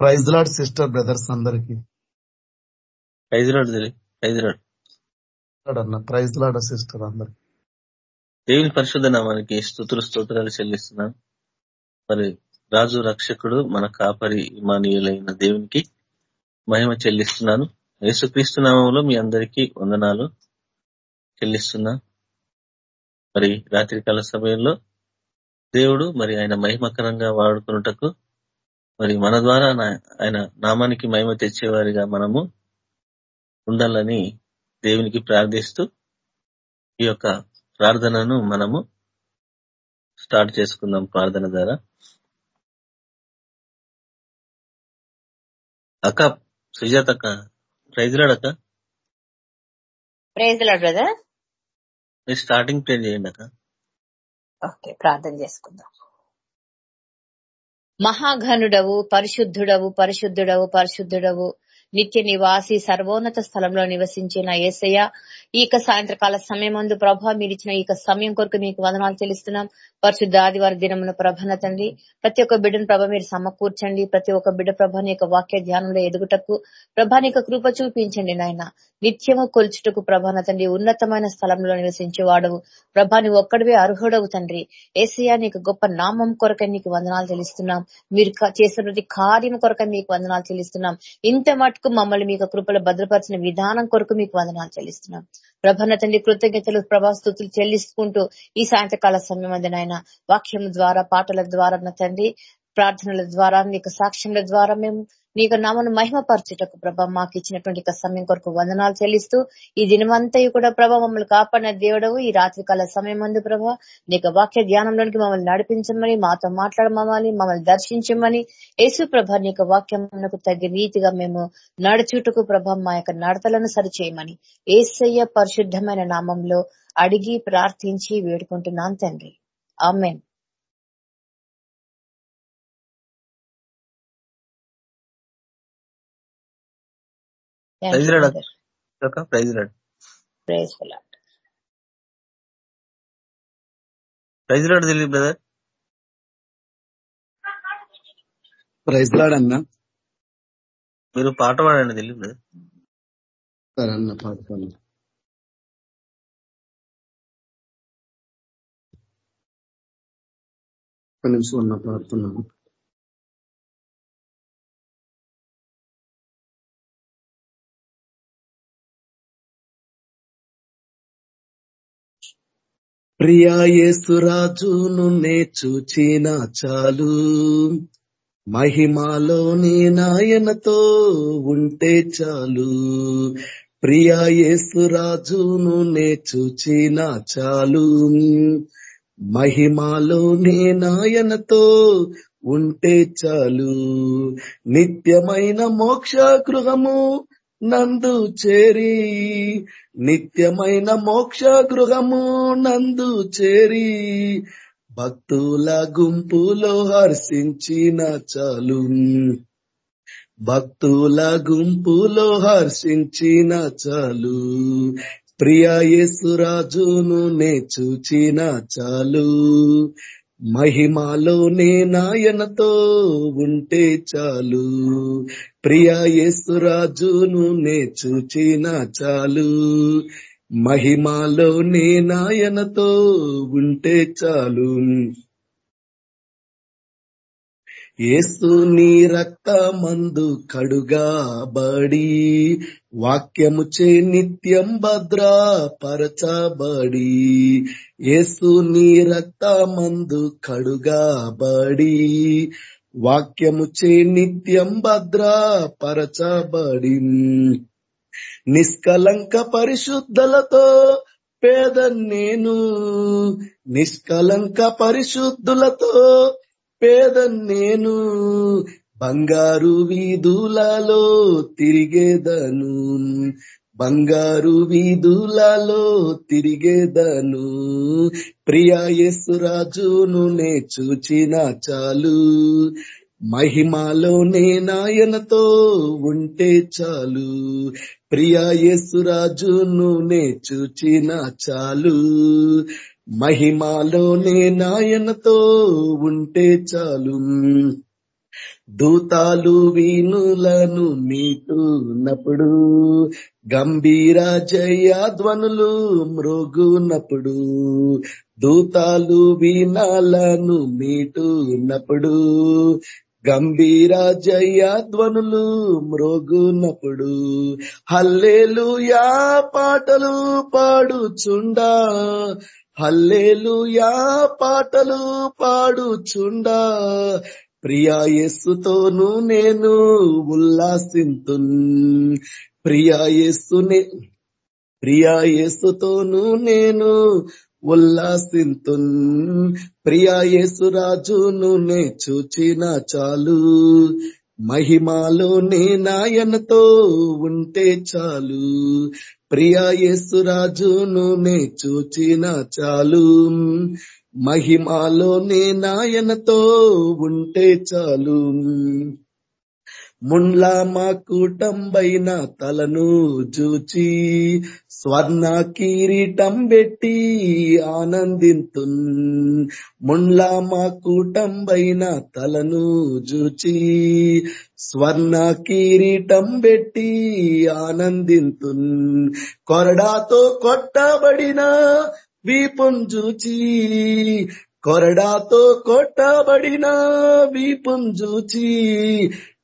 Praise lord sister brothers అందరికి. Praise lord praise lord. అన్న praise lord sister అందరికి. దేవుని పరిశుద్ధ నామానికి స్థుతులు స్తోత్రాలు చెల్లిస్తున్నాను మరి రాజు రక్షకుడు మన కాపరి ఇమానీయులైన దేవునికి మహిమ చెల్లిస్తున్నాను. యేసుక్రీస్తు నామంలో మీ అందరికీ వందనాలు చెల్లిస్తున్నా. మరి రాత్రికాల సమయంలో దేవుడు మరి ఆయన మహిమకరంగా వాడుకున్నటకు మరి మన ద్వారా ఆయన నామానికి మహిమ తెచ్చేవారిగా మనము ఉండాలని దేవునికి ప్రార్థిస్తూ ఈ యొక్క ప్రార్థనను మనము స్టార్ట్ చేసుకుందాం ప్రార్థన ద్వారా. అక్క సుజాత అక్క ప్రైజ్ లాడక్క ప్రైజ్ లాడ్ బ్రదర్. మీరు స్టార్టింగ్ ప్రేర్ చేయండి అక్క. ఓకే ప్రార్థన చేసుకుందాం. మహాఘనుడవు పరిశుద్ధుడవు పరిశుద్ధుడవు పరిశుద్ధుడవు. నిత్య నివాసి సర్వోన్నత స్థలంలో నివసించిన ఏసయ్య ఈ సాయంత్రకాల సమయం ముందు ప్రభ మీరు ఇచ్చిన ఈ సమయం కొరకు మీకు వందనాలు చెల్లిస్తున్నాం. పరిశుద్ధ ఆదివారి దినమున ప్రభన తండ్రి ప్రతి ఒక్క బిడ్డను ప్రభ మీరు సమకూర్చండి. ప్రతి ఒక్క బిడ్డ ప్రభాని యొక్క వాక్య ధ్యానంలో ఎదుగుటకు ప్రభాని యొక్క కృప చూపించండి నాయన. నిత్యము కొల్చుటకు ప్రభాన తండ్రి ఉన్నతమైన స్థలంలో నివసించేవాడవు. ప్రభాని ఒక్కడివే అర్హుడవు తండ్రి. ఏసయ్య నీకు గొప్ప నామం కొరకై నీకు వందనాలు చెల్లిస్తున్నాం. మీరు చేసిన ప్రతి కార్యం కొరకై మీకు వందనాలు చెల్లిస్తున్నాం. ఇంత మటుకు మమ్మల్ని మీకు కృపలో భద్రపరిచిన విధానం కొరకు మీకు వందనాలు చెల్లిస్తున్నాం. ప్రభన తండ్రి కృతజ్ఞతలు ప్రభాస్తుతులు చెల్లిస్తుంటూ ఈ సాయంత్రకాల సమయం అంది వాక్యం ద్వారా పాటల ద్వారా తండ్రి ప్రార్థనల ద్వారా నీకు సాక్ష్యంల ద్వారా మేము నీకు నామను మహిమపరచుటకు ప్రభ మాకు ఇచ్చినటువంటి సమయం కొరకు వందనాలు చెల్లిస్తూ ఈ దినమంతా కూడా ప్రభ మమ్మల్ని కాపాడిన దేవుడవు. ఈ రాత్రికాల సమయం అందు ప్రభ నీకు వాక్య ధ్యానంలోనికి మమ్మల్ని నడిపించమని మాతో మాట్లాడమని మమ్మల్ని దర్శించమని యేసు ప్రభ నీకు వాక్యమునకు తగ్గ రీతిగా మేము నడుచుటకు ప్రభ మా యొక్క నడతలను సరిచేయమని ఏసయ్య పరిశుద్ధమైన నామంలో అడిగి ప్రార్థించి వేడుకుంటున్నాను తండ్రి. Amen. Praise lord praise lord praise lord తెలియదు బ్రదర్ ప్రైజ్ లాడ్ అన్న. మీరు పాట పాడండి తెలియదు బ్రదర్ సరే అన్న పాడతాను ఒక నిమిషం అన్న పాడుతున్నాను. ప్రియాయేసురాజును నే చూచిన చాలు. మహిమాలోని నాయనతో ఉంటే చాలు. ప్రియాయేసురాజును నే చూచిన చాలు. మహిమాలోని నాయనతో ఉంటే చాలు. నిత్యమైన మోక్ష గృహము నందు చేరి నిత్యమైన మోక్ష గృహము నందు చేరి భక్తుల గుంపులో హర్షించిన చాలు భక్తుల గుంపులో హర్షించిన చాలు ప్రియా యేసురాజును నే చూచిన చాలు మహిమాలోనే నాయనతో ఉంటే చాలు. ప్రియా యేసురాజును నే చూచిన చాలు. మహిమాలోనే నాయనతో ఉంటే చాలు. ఏసు నీ రక్తమందు కడుగాబడి వాక్యము చే నిత్యం భద్రపరచబడి ఏసు నీ రక్తమందు కడుగాబడి వాక్యము చే నిత్యం భద్రపరచబడి. నిష్కలంక పరిశుద్ధలతో పేద నేను నిష్కలంక పరిశుద్ధులతో పేద నేను. బంగారు వీధులలో తిరిగేదను. బంగారు వీధులలో తిరిగేదను. ప్రియా యేసురాజును నే చూచిన చాలు. మహిమాలోనే నాయనతో ఉంటే చాలు. ప్రియా యేసురాజును నే చూచిన చాలు. మహిమాలోనే నాయనతో ఉంటే చాలు. దూతాలు వీణులను మీటున్నప్పుడు గంభీర జయ ధ్వనులు మ్రోగునప్పుడు దూతాలు వీణాలను మీటున్నప్పుడు గంభీర జయ ధ్వనులు మ్రోగునప్పుడు హల్లేలుయా పాటలు పాడుచుండా. హల్లేలుయా పాటలు పాడుచుండా. ప్రియా యేసుతోను నేను ఉల్లాసింతున్. ప్రియా యేసునే ప్రియా యేసుతోను నేను ఉల్లాసింతున్. ప్రియా యేసు రాజును నే చూచిన చాలు. మహిమాలోనే నాయనతో ఉంటే చాలు. ప్రియా యేసు నే చూచిన చాలు. మహిమాలోనే నాయనతో ఉంటే చాలు. ముండ్లా మా కూటంబైన తలను చూచి స్వర్ణ కిరీటం పెట్టి ఆనందింతున్. ముండ్లా మా కూటంబైన తలను చూచి స్వర్ణ కిరీటం పెట్టి ఆనందింతున్. కొరడాతో కొట్టబడిన వీపుం చూచి కొరడాతో కొట్టబడిన వీపుం చూచి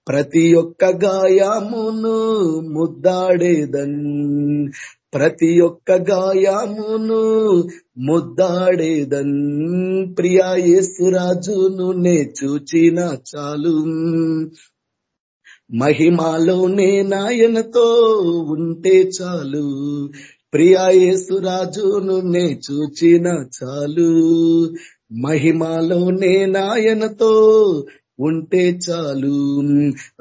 ప్రతి ఒక్క గాయమును ముద్దాడేదన్. ప్రతి ఒక్క గాయమును ముద్దాడేదన్. ప్రియా యేసురాజును నే చూచిన చాలు. మహిమాలోనే నాయనతో ఉంటే చాలు. ప్రియా యేసురాజును నే చూచిన చాలు. మహిమాలోనే నాయనతో ఉంటే చాలు.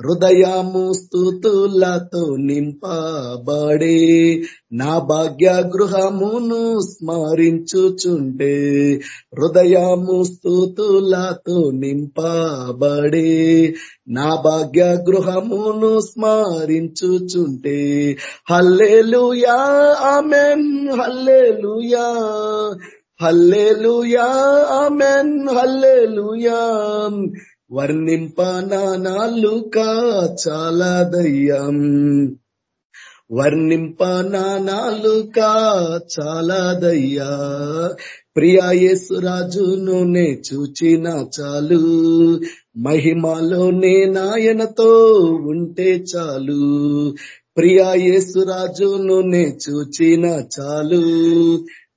హృదయము స్థుతులతో నింపబడే నా భాగ్య గృహమును స్మరించుచుంటే హృదయము స్థుతులతో నింపబడే నా భాగ్య గృహమును స్మరించుచుంటే hallelujah amen hallelujah hallelujah amen hallelujah. వర్ణింప నాలుక చాలా దయ్యం వర్ణింప నాలుక చాలా దయ్యా ప్రియా యేసురాజును నే చూచిన చాలు. మహిమలోనే నాయనతో ఉంటే చాలు. ప్రియా యేసురాజును నే చూచిన చాలు.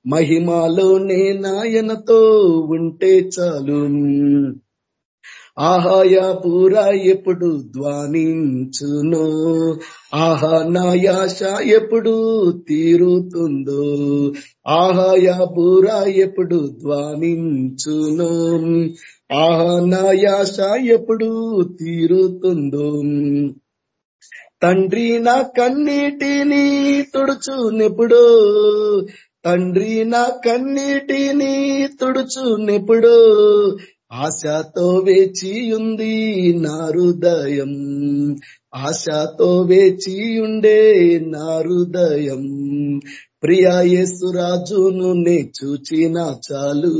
మహిమలోనే నాయనతో ఉంటే చాలు. ఆహాయా పూరా ఎప్పుడు ధ్వానించును? ఆహా నాయాశ ఎప్పుడు తీరుతుందో? ఆహాయా పూరా ఎప్పుడు ధ్వానించును? ఆహా నాయాశ ఎప్పుడు తీరుతుందో? తండ్రి నా కన్నీటిని తుడుచునెప్పుడు తండ్రి నా కన్నీటిని తుడుచునెప్పుడు ఆశతో వేచియుంది నారుదయం నా హృదయం. ఆశతో వేచియుండే నారుదయం నా హృదయం. ప్రియా యేసురాజును నే చూచిన చాలు.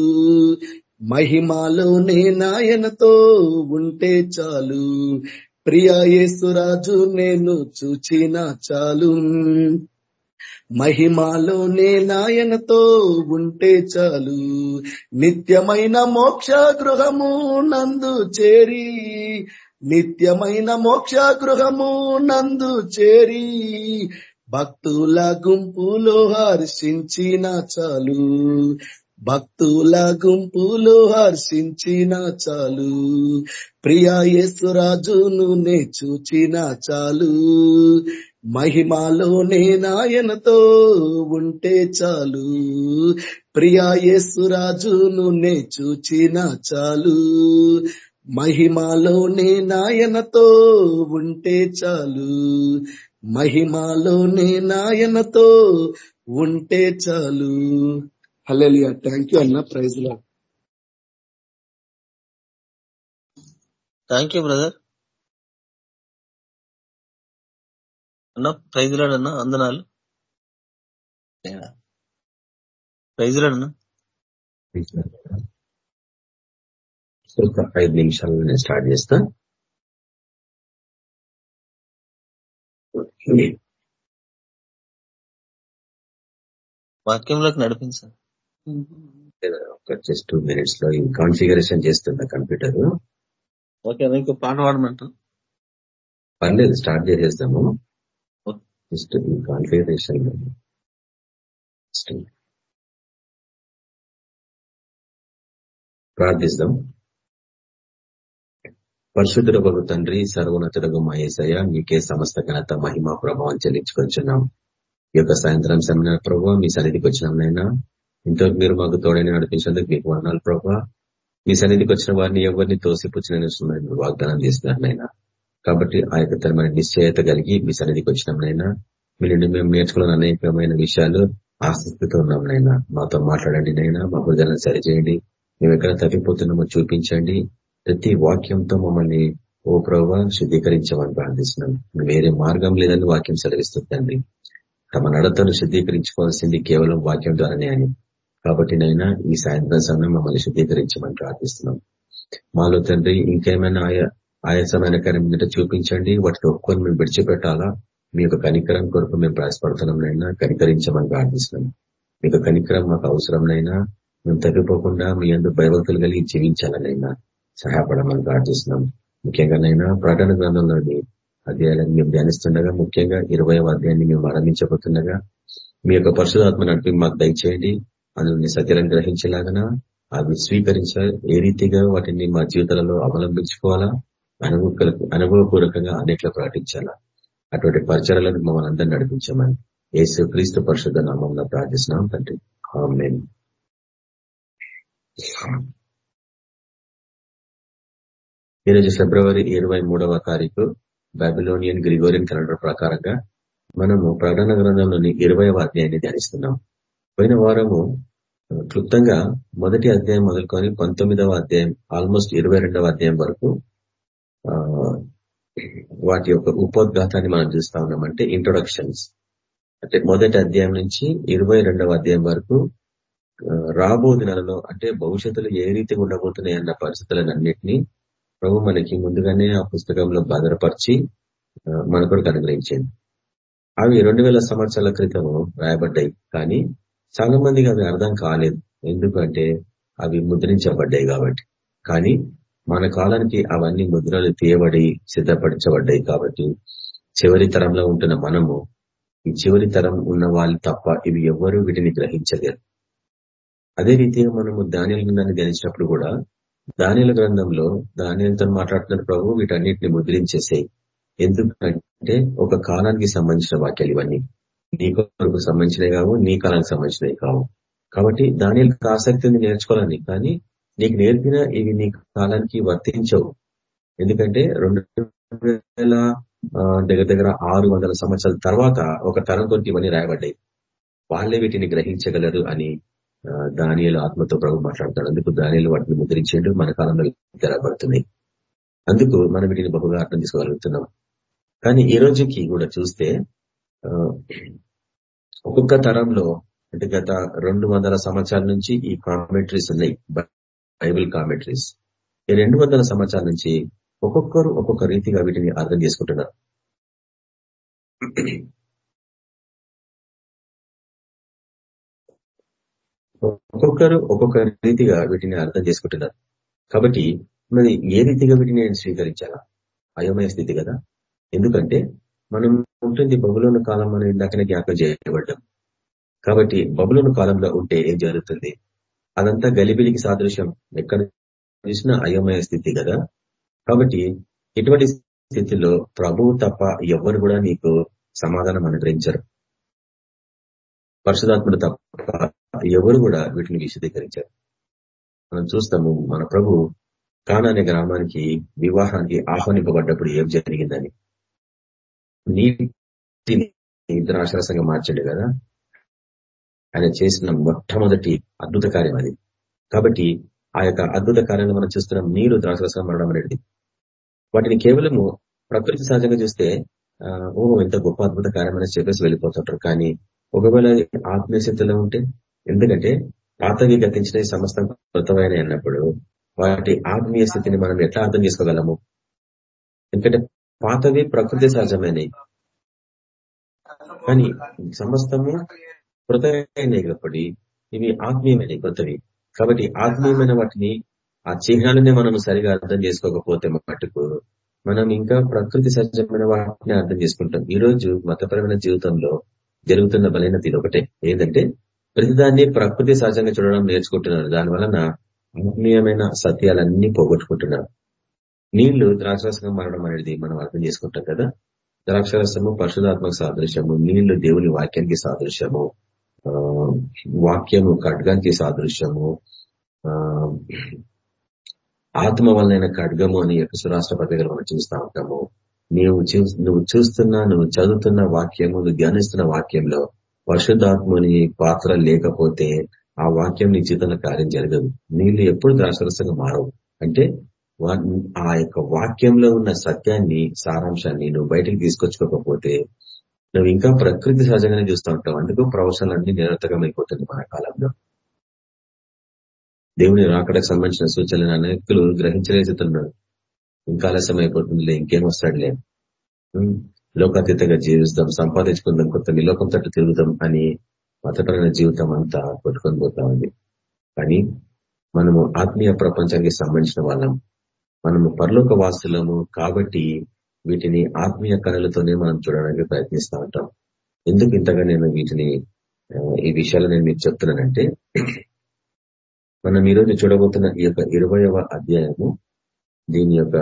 మహిమాలోనే నాయనతో ఉంటే చాలు. ప్రియా యేసురాజు నేను చూచిన చాలు. మహిమాలోనే నాయనతో ఉంటే చాలు. నిత్యమైన మోక్ష గృహము నందు చేరి నిత్యమైన మోక్ష గృహము నందు చేరి భక్తుల గుంపులో హర్షించిన చాలు. భక్తుల గుంపులో హర్షించిన చాలు. ప్రియా యేసురాజును నే చూచిన చాలు. మహిమాలోనే నాయనతో ఉంటే చాలు. ప్రియా యేసురాజును నే చూచిన చాలు. మహిమాలోనే నాయనతో ఉంటే చాలు. మహిమాలోనే నాయనతో ఉంటే చాలు. హల్లెలూయా. థ్యాంక్ యూ అన్న. Praise law thank you brother. అన్న ప్రైజులాడన్నా అందనాలు. ప్రైజులాడన్నా ఒక ఐదు నిమిషాలు నేను స్టార్ట్ చేస్తా. వాక్యంలోకి నడిపించాలి ఒక జస్ట్ టూ మినిట్స్లో కాన్ఫిగరేషన్ చేస్తున్నా కంప్యూటర్. ఓకే ఇంకో పాట పాడమంటారు పర్లేదు స్టార్ట్ చేసేస్తాము. జస్ట్ ఈ కాన్ఫిగరేషన్ ప్రార్థిస్తాం. పరిశుద్ధుడగు తండ్రి సర్వోన్నతుడగు మహేశయ మీకే సమస్త ఘనత మహిమ ప్రభావం చెల్లించుకొచ్చున్నాం ఈ యొక్క సాయంత్రం సమయ ప్రభావ మీ సన్నిధికి వచ్చినాంనైనా ఇంతవరకు మీరు మాకు తోడని నడిపించేందుకు మీకు వర్ణాలు ప్రభావ మీ సన్నిధికి వచ్చిన వారిని ఎవరిని తోసిపుచ్చిన వాగ్దానం చేస్తున్నారనైనా కాబట్టి ఆ యొక్క తరమైన నిశ్చయత కలిగి మీ సన్నిధికి వచ్చినాంనైనా మీ నుండి మేము నేర్చుకున్న అనేకమైన విషయాలు ఆసక్తితో ఉన్నాంనైనా మాతో మాట్లాడండి నైనా మా హృదయాలను సరిచేయండి మేము ఎక్కడ తప్పిపోతున్నామో చూపించండి. ప్రతి వాక్యంతో మమ్మల్ని ఓ ప్రభావ శుద్ధీకరించమని ప్రార్థిస్తున్నాం. వేరే మార్గం లేదని వాక్యం సెలవిస్తుందండి తమ నడతను శుద్ధీకరించుకోవాల్సింది కేవలం వాక్యం ద్వారానే అని. కాబట్టి నైనా ఈ సాయంత్రం సమయం మమ్మల్ని శుద్ధీకరించమని ప్రార్థిస్తున్నాం. మాలో తండ్రి ఇంకేమైనా ఆయా ఆయాసమైన కార్యం చూపించండి. వాటిని ఒప్పుకొని మేము విడిచిపెట్టాలా? మీ యొక్క కనికరం కొరకు మేము ప్రయాసపడుతున్నాంనైనా కనికరించమని ప్రార్థిస్తున్నాం. మీకు కనికరం మాకు అవసరంనైనా మేము తగ్గిపోకుండా మీ అందరూ భయభక్తులు కలిగి జీవించాలనైనా సహాయపడమని ప్రార్థిస్తున్నాం. ముఖ్యంగానైనా ప్రకటన గ్రంథంలోని అధ్యాయాలను మేము ధ్యానిస్తుండగా ముఖ్యంగా ఇరవై అధ్యాయాన్ని మేము ఆరంభించబోతుండగా మీ యొక్క పరిశుధాత్మ నడిపి మాకు దయచేయండి. అందులో సత్యాలను గ్రహించేలాగన అవి స్వీకరించాలి ఏ రీతిగా వాటిని మా జీవితాలలో అవలంబించుకోవాలా? అనుభవకులకు అనుభవపూర్వకంగా అనేకలు ప్రకటించాలా అటువంటి పరిచయాలను మమ్మల్ని అందరినీ నడిపించామని ఏసు క్రీస్తు పరిశుద్ధ నామంలో ప్రార్థిస్తున్నాం తండ్రి. ఈరోజు ఫిబ్రవరి ఇరవై మూడవ తారీఖు బాబిలోనియన్ గ్రిగోరియన్ క్యాలెండర్ ప్రకారంగా మనము ప్రకటన గ్రంథంలోని ఇరవైవ అధ్యాయాన్ని ధ్యానిస్తున్నాం. పోయిన వారము క్లుప్తంగా మొదటి అధ్యాయం మొదలుకొని పంతొమ్మిదవ అధ్యాయం ఆల్మోస్ట్ ఇరవై అధ్యాయం వరకు వాటి యొక్క ఉపోద్ఘాతాన్ని మనం చూస్తా ఉన్నామంటే ఇంట్రొడక్షన్స్ అంటే మొదటి అధ్యాయం నుంచి ఇరవై అధ్యాయం వరకు రాబో దినాలలో అంటే భవిష్యత్తులో ఏ రీతిగా ఉండబోతున్నాయి అన్న పరిస్థితులన్నింటినీ ప్రభు మనకి ముందుగానే ఆ పుస్తకంలో భద్రపరిచి మన కొరకు అనుగ్రహించింది. అవి రెండు వేల సంవత్సరాల క్రితం రాయబడ్డాయి కానీ చాలా మందికి అవి అర్థం కాలేదు. ఎందుకంటే అవి ముద్రించబడ్డాయి కాబట్టి. కానీ మన కాలానికి అవన్నీ ముద్రలు తీయబడి సిద్ధపరచబడ్డాయి కాబట్టి చివరి తరంలో ఉంటున్న మనము ఈ చివరి తరం ఉన్న వాళ్ళు తప్ప ఇవి ఎవ్వరూ వీటిని గ్రహించలేరు. అదే రీతిగా మనము ధాన్యాల గ్రంథాన్ని ధ్యానించినప్పుడు కూడా ధాన్యాల గ్రంథంలో ధాన్యాలతో మాట్లాడుతున్న ప్రభు వీటన్నిటిని ముద్రించేసాయి. ఎందుకంటే ఒక కాలానికి సంబంధించిన వాక్యాలు ఇవన్నీ. నీ కొరకు సంబంధించినవి కావు నీ కాలానికి సంబంధించినవి కావు. కాబట్టి దానికి ఆసక్తి ఉంది నేర్చుకోవాలని కానీ నీకు నేర్పిన ఇవి నీ కాలానికి వర్తించవు. ఎందుకంటే రెండు వేల దగ్గర దగ్గర ఆరు వందల సంవత్సరాల తర్వాత ఒక తరం కొరికి ఇవన్నీ రాయబడ్డాయి. వాళ్ళే వీటిని గ్రహించగలరు అని దానియలు ఆత్మతో ప్రభు మాట్లాడతాడు. అందుకు దానియలు వాటిని ముద్రించేండు మన కాలంలో తెరబడుతున్నాయి అందుకు మనం వీటిని బహుగా అర్థం చేసుకోగలుగుతున్నాం. కానీ ఈ రోజుకి కూడా చూస్తే ఒక్కొక్క తరంలో అంటే గత రెండు వందల సంవత్సరాల నుంచి ఈ కామెంటరీస్ ఉన్నాయి. Bible commentaries. ఈ రెండు వందల సంవత్సరాల నుంచి ఒక్కొక్కరు ఒక్కొక్క రీతిగా వీటిని అర్థం చేసుకుంటున్నారు ఒక్కొక్కరు ఒక్కొక్క రీతిగా వీటిని అర్థం చేసుకుంటున్నారు కాబట్టి మరి ఏ రీతిగా వీటిని నేను స్వీకరించాలా? అయోమయ స్థితి కదా. ఎందుకంటే మనం ఉంటుంది బబులోని కాలం అనేది ఇందాకనే జ్ఞాపకం చేయబడ్డాం. కాబట్టి బబులోని కాలంలో ఉంటే ఏం జరుగుతుంది? అదంతా గలిబిలికి సాదృశ్యం. ఎక్కడ చూసినా అయోమయ స్థితి కదా. కాబట్టి ఇటువంటి స్థితిలో ప్రభువు తప్ప ఎవరు కూడా నీకు సమాధానం అనుగ్రహించరు. పరిశుధాత్ముడు తప్ప ఎవరు కూడా వీటిని విశదీకరించారు. మనం చూస్తాము మన ప్రభు కానానే గ్రామానికి వివాహానికి ఆహ్వానింపబడ్డప్పుడు ఏం జరిగిందని. నీటిని ద్రాక్షరసంగా మార్చండి కదా. ఆయన చేసిన మొట్టమొదటి అద్భుత కార్యం అది. కాబట్టి ఆ యొక్క అద్భుత కార్యాన్ని మనం చూస్తున్నాం. నీరు ద్రాక్షరసం మరణం అనేది. వాటిని కేవలము ప్రకృతి సహజంగా చూస్తే ఓ ఎంత గొప్ప అద్భుత కార్యం అనేది చెప్పేసి వెళ్ళిపోతుంటారు. కానీ ఒకవేళ ఆత్మీయ స్థితిలో ఉంటే ఎందుకంటే పాతవి గతించిన సమస్తం కృతమైన అన్నప్పుడు వాటి ఆత్మీయ స్థితిని మనం ఎట్లా అర్థం చేసుకోగలము? ఎందుకంటే పాతవి ప్రకృతి సహజమైనవి. కానీ సమస్తము కృతమైనవి కాబట్టి ఇవి ఆత్మీయమైన కొత్తవి కాబట్టి ఆత్మీయమైన వాటిని ఆ చిహ్నాలనే మనం సరిగా అర్థం చేసుకోకపోతే మట్టుకు మనం ఇంకా ప్రకృతి సహజమైన వాటిని అర్థం చేసుకుంటాం. ఈ రోజు మతపరమైన జీవితంలో జరుగుతున్న బలైనది ఇది ఒకటే. ఏంటంటే ప్రతిదాన్ని ప్రకృతి సహజంగా చూడడం నేర్చుకుంటున్నారు. దాని వలన ఆత్మీయమైన సత్యాలన్నీ పోగొట్టుకుంటున్నారు. నీళ్ళు ద్రాక్షరసంగా మారడం అనేది మనం అర్థం చేసుకుంటాం కదా. ద్రాక్షరసము పరిశుధాత్మక సాదృశ్యము నీళ్ళు దేవుని వాక్యానికి సాదృశ్యము వాక్యము ఖడ్గానికి సాదృశ్యము ఆత్మ వలన ఖడ్గము అని యొక్క రాష్ట్ర పత్రికలు మనం చూస్తూ ఉంటాము. నీవు నువ్వు చూస్తున్న నువ్వు చదువుతున్న వాక్యము నువ్వు ధ్యానిస్తున్న వాక్యంలో పరిశుద్ధాత్మని పాత్ర లేకపోతే ఆ వాక్యం నీ జీవితంలో కార్యం జరగదు. నీళ్ళు ఎప్పుడు ద్రాక్షరసంగా మారవు. అంటే ఆ యొక్క వాక్యంలో ఉన్న సత్యాన్ని సారాంశాన్ని నువ్వు బయటకు తీసుకొచ్చుకోకపోతే నువ్వు ఇంకా ప్రకృతి సహజంగానే చూస్తూ ఉంటావు. అందుకు ప్రవచనాలన్నీ నిరర్థకమైపోతుంది మన కాలంలో. దేవుని రాకడకు సంబంధించిన సూచనలు అనేకులు గ్రహించలేచుతున్నారు ఇంకా ఆలస్యం అయిపోతుందిలే ఇంకేం వస్తాడులే. లోకాతీతంగా జీవిస్తాం సంపాదించుకుందాం కొత్త నిలోకం తట్టు తిరుగుతాం అని మతపరమైన జీవితం అంతా కొట్టుకొని పోతా ఉంది. కానీ మనము ఆత్మీయ ప్రపంచానికి సంబంధించిన వాళ్ళం. మనము పరలోక వాసులము కాబట్టి వీటిని ఆత్మీయ కళలతోనే మనం చూడడానికి ప్రయత్నిస్తూ ఉంటాం. ఎందుకు ఇంతగా నేను వీటిని ఈ విషయాలు నేను మీకు చెప్తున్నానంటే మనం ఈరోజు చూడబోతున్న ఈ యొక్క ఇరవయవ అధ్యాయము దీని యొక్క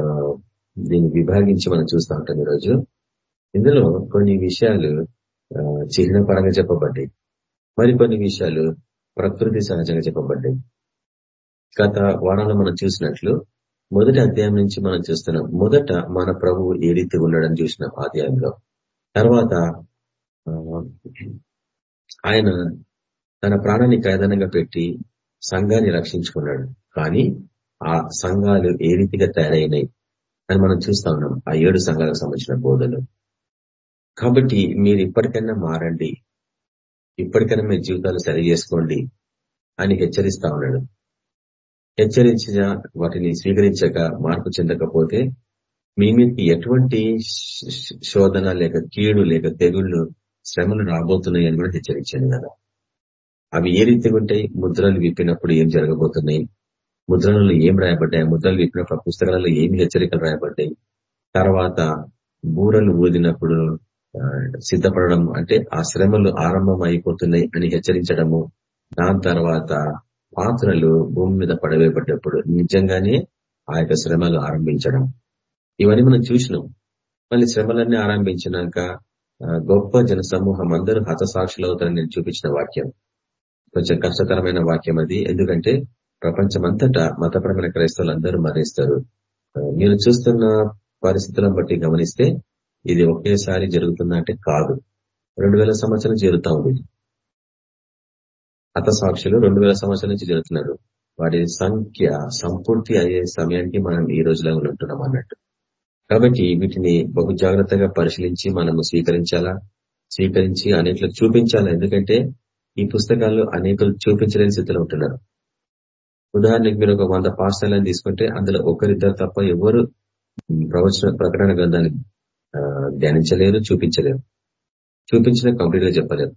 దీన్ని విభాగించి మనం చూస్తూ ఉంటాం ఈరోజు. ఇందులో కొన్ని విషయాలు చిహ్న పరంగా చెప్పబడ్డాయి. మరికొన్ని విషయాలు ప్రకృతి సహజంగా చెప్పబడ్డాయి. గత వారంలో మనం చూసినట్లు మొదటి అధ్యాయం నుంచి మనం చూస్తున్నాం మొదట మన ప్రభువు ఏ రీతి ఉండడం చూసినాం అధ్యాయంలో. తర్వాత ఆయన తన ప్రాణాన్ని ఖైదనంగా పెట్టి సంఘాన్ని రక్షించుకున్నాడు. కానీ ఆ సంఘాలు ఏ రీతిగా తయారైనాయి అని మనం చూస్తా ఉన్నాం. ఆ ఏడు సంఘాలకు సంబంధించిన బోధలు. కాబట్టి మీరు ఇప్పటికైనా మారండి. ఇప్పటికైనా మీ జీవితాలు సరి చేసుకోండి అని హెచ్చరిస్తా ఉన్నాడు. హెచ్చరించిన వాటిని స్వీకరించక మార్పు చెందకపోతే మీ మీదకి ఎటువంటి శోధన లేక కీడు లేక తెగుళ్ళు శ్రమలు రాబోతున్నాయి అని కూడా హెచ్చరించాను కదా. అవి ఏ రీతిగా ఉంటాయి? ముద్రలు విప్పినప్పుడు ఏం జరగబోతున్నాయి? ముద్రలలో ఏం రాయబడ్డాయి? ముద్రలు విప్పినప్పుడు పుస్తకాలలో ఏమి హెచ్చరికలు రాయబడ్డాయి? తర్వాత బూరలు ఊదినప్పుడు సిద్ధపడడం అంటే ఆ శ్రమలు ఆరంభం అయిపోతున్నాయి అని హెచ్చరించడము దాని తర్వాత పాత్రలు భూమి మీద పడవేయబడ్డప్పుడు నిజంగానే ఆ యొక్క శ్రమలు ఆరంభించడం. ఇవన్నీ మనం చూసినాం. మళ్ళీ శ్రమలన్నీ ఆరంభించినాక గొప్ప జన సమూహం అందరూ హతసాక్షులు అవుతారని నేను చూపించిన వాక్యం. కొంచెం కష్టతరమైన వాక్యం అది. ఎందుకంటే ప్రపంచమంతటా మతపరమైన క్రైస్తవులు అందరూ మరణిస్తారు. మీరు చూస్తున్న పరిస్థితులను బట్టి గమనిస్తే ఇది ఒకేసారి జరుగుతుందంటే కాదు. రెండు వేల సంవత్సరం జరుగుతా ఉంది. హత సాక్షులు రెండు వేల సంవత్సరాల నుంచి జరుగుతున్నారు వాటి సంఖ్య సంపూర్తి అయ్యే సమయానికి మనం ఈ రోజులో ఉంటున్నాం అన్నట్టు. కాబట్టి వీటిని బహు జాగ్రత్తగా పరిశీలించి మనము స్వీకరించాలా? స్వీకరించి అనేకలకు చూపించాలా? ఎందుకంటే ఈ పుస్తకాలు అనేకలు చూపించలేని స్థితిలో ఉంటున్నారు. ఉదాహరణకి మీరు ఒక వంద పాఠశాలను తీసుకుంటే అందులో ఒకరిద్దరు తప్ప ఎవరు ప్రవచన ప్రకటన గ్రంథాన్ని ధ్యానించలేరు చూపించలేరు. చూపించిన కంప్లీట్గా చెప్పలేరు.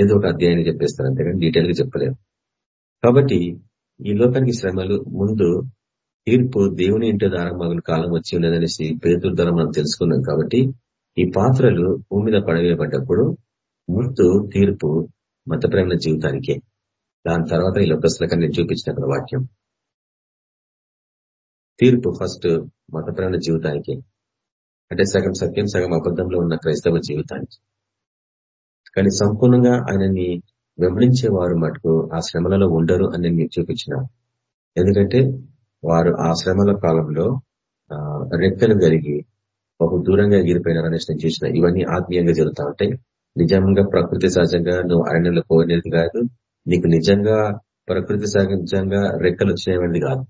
ఏదో ఒక అధ్యాయాన్ని చెప్పేస్తారు అంతేగాని డీటెయిల్గా చెప్పలేరు. కాబట్టి ఈ లోకానికి శ్రమలు ముందు తీర్పు దేవుని ఇంటి ద్వారా మగల కాలం వచ్చి ఉన్నదనేసి పేదల ద్వారా మనం తెలుసుకున్నాం కాబట్టి ఈ పాత్రలు భూమి మీద పడవేయబడ్డప్పుడు ముందు తీర్పు మతప్రేమ జీవితానికే. దాని తర్వాత ఈ లోకస్తులకని నేను చూపించిన వాక్యం. తీర్పు ఫస్ట్ మతప్రేమ జీవితానికి. అంటే సగం సత్యం సగం అబద్ధంలో ఉన్న క్రైస్తవ జీవితానికి. కానీ సంపూర్ణంగా ఆయనని వెంబడించే వారు మటుకు ఆ శ్రమలలో ఉండరు అని నేను చూపించిన. ఎందుకంటే వారు ఆ శ్రమల కాలంలో రెక్కలు జరిగి బహు దూరంగా ఎగిరిపోయినారు అనేసి నేను చూసిన ఇవన్నీ ఆత్మీయంగా జరుగుతూ ఉంటాయి. నిజంగా ప్రకృతి సహజంగా నువ్వు అరణ్యంలో పోయినది కాదు. నీకు నిజంగా ప్రకృతి సహజంగా రెక్కలు వచ్చినది కాదు.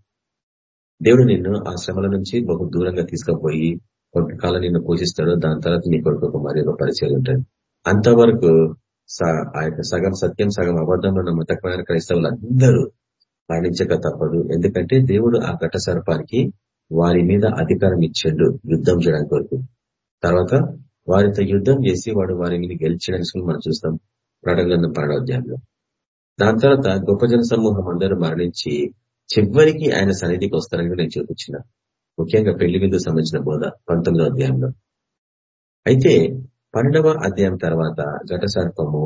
దేవుడు నిన్ను ఆ శ్రమల నుంచి బహు దూరంగా తీసుకుపోయి కొంతకాలం నిన్ను పోషిస్తాడు. దాని తర్వాత నీ కొడుకు మరి ఒక పరిచయం ఉంటుంది. అంతవరకు ఆ యొక్క సగం సత్యం సగం అబద్ధంలో ఉన్న మతకమైన క్రైస్తవులు అందరూ మరణించక తప్పదు. ఎందుకంటే దేవుడు ఆ ఘట సర్పానికి వారి మీద అధికారం ఇచ్చాడు యుద్ధం చేయడానికి వరకు తర్వాత వారితో యుద్ధం చేసి వాడు వారిని గెలిచడానికి మనం చూస్తాం ప్రకటన పన్నెండో దాని తర్వాత గొప్ప జన సమూహం అందరూ మరణించి చివరికి ఆయన సన్నిధికి వస్తారని నేను చూపించిన. ముఖ్యంగా పెళ్ళి విందుకు సంబంధించిన బోధ పంతొమ్మిదో అధ్యాయంలో. అయితే పన్నెండవ అధ్యాయం తర్వాత ఘట సర్పము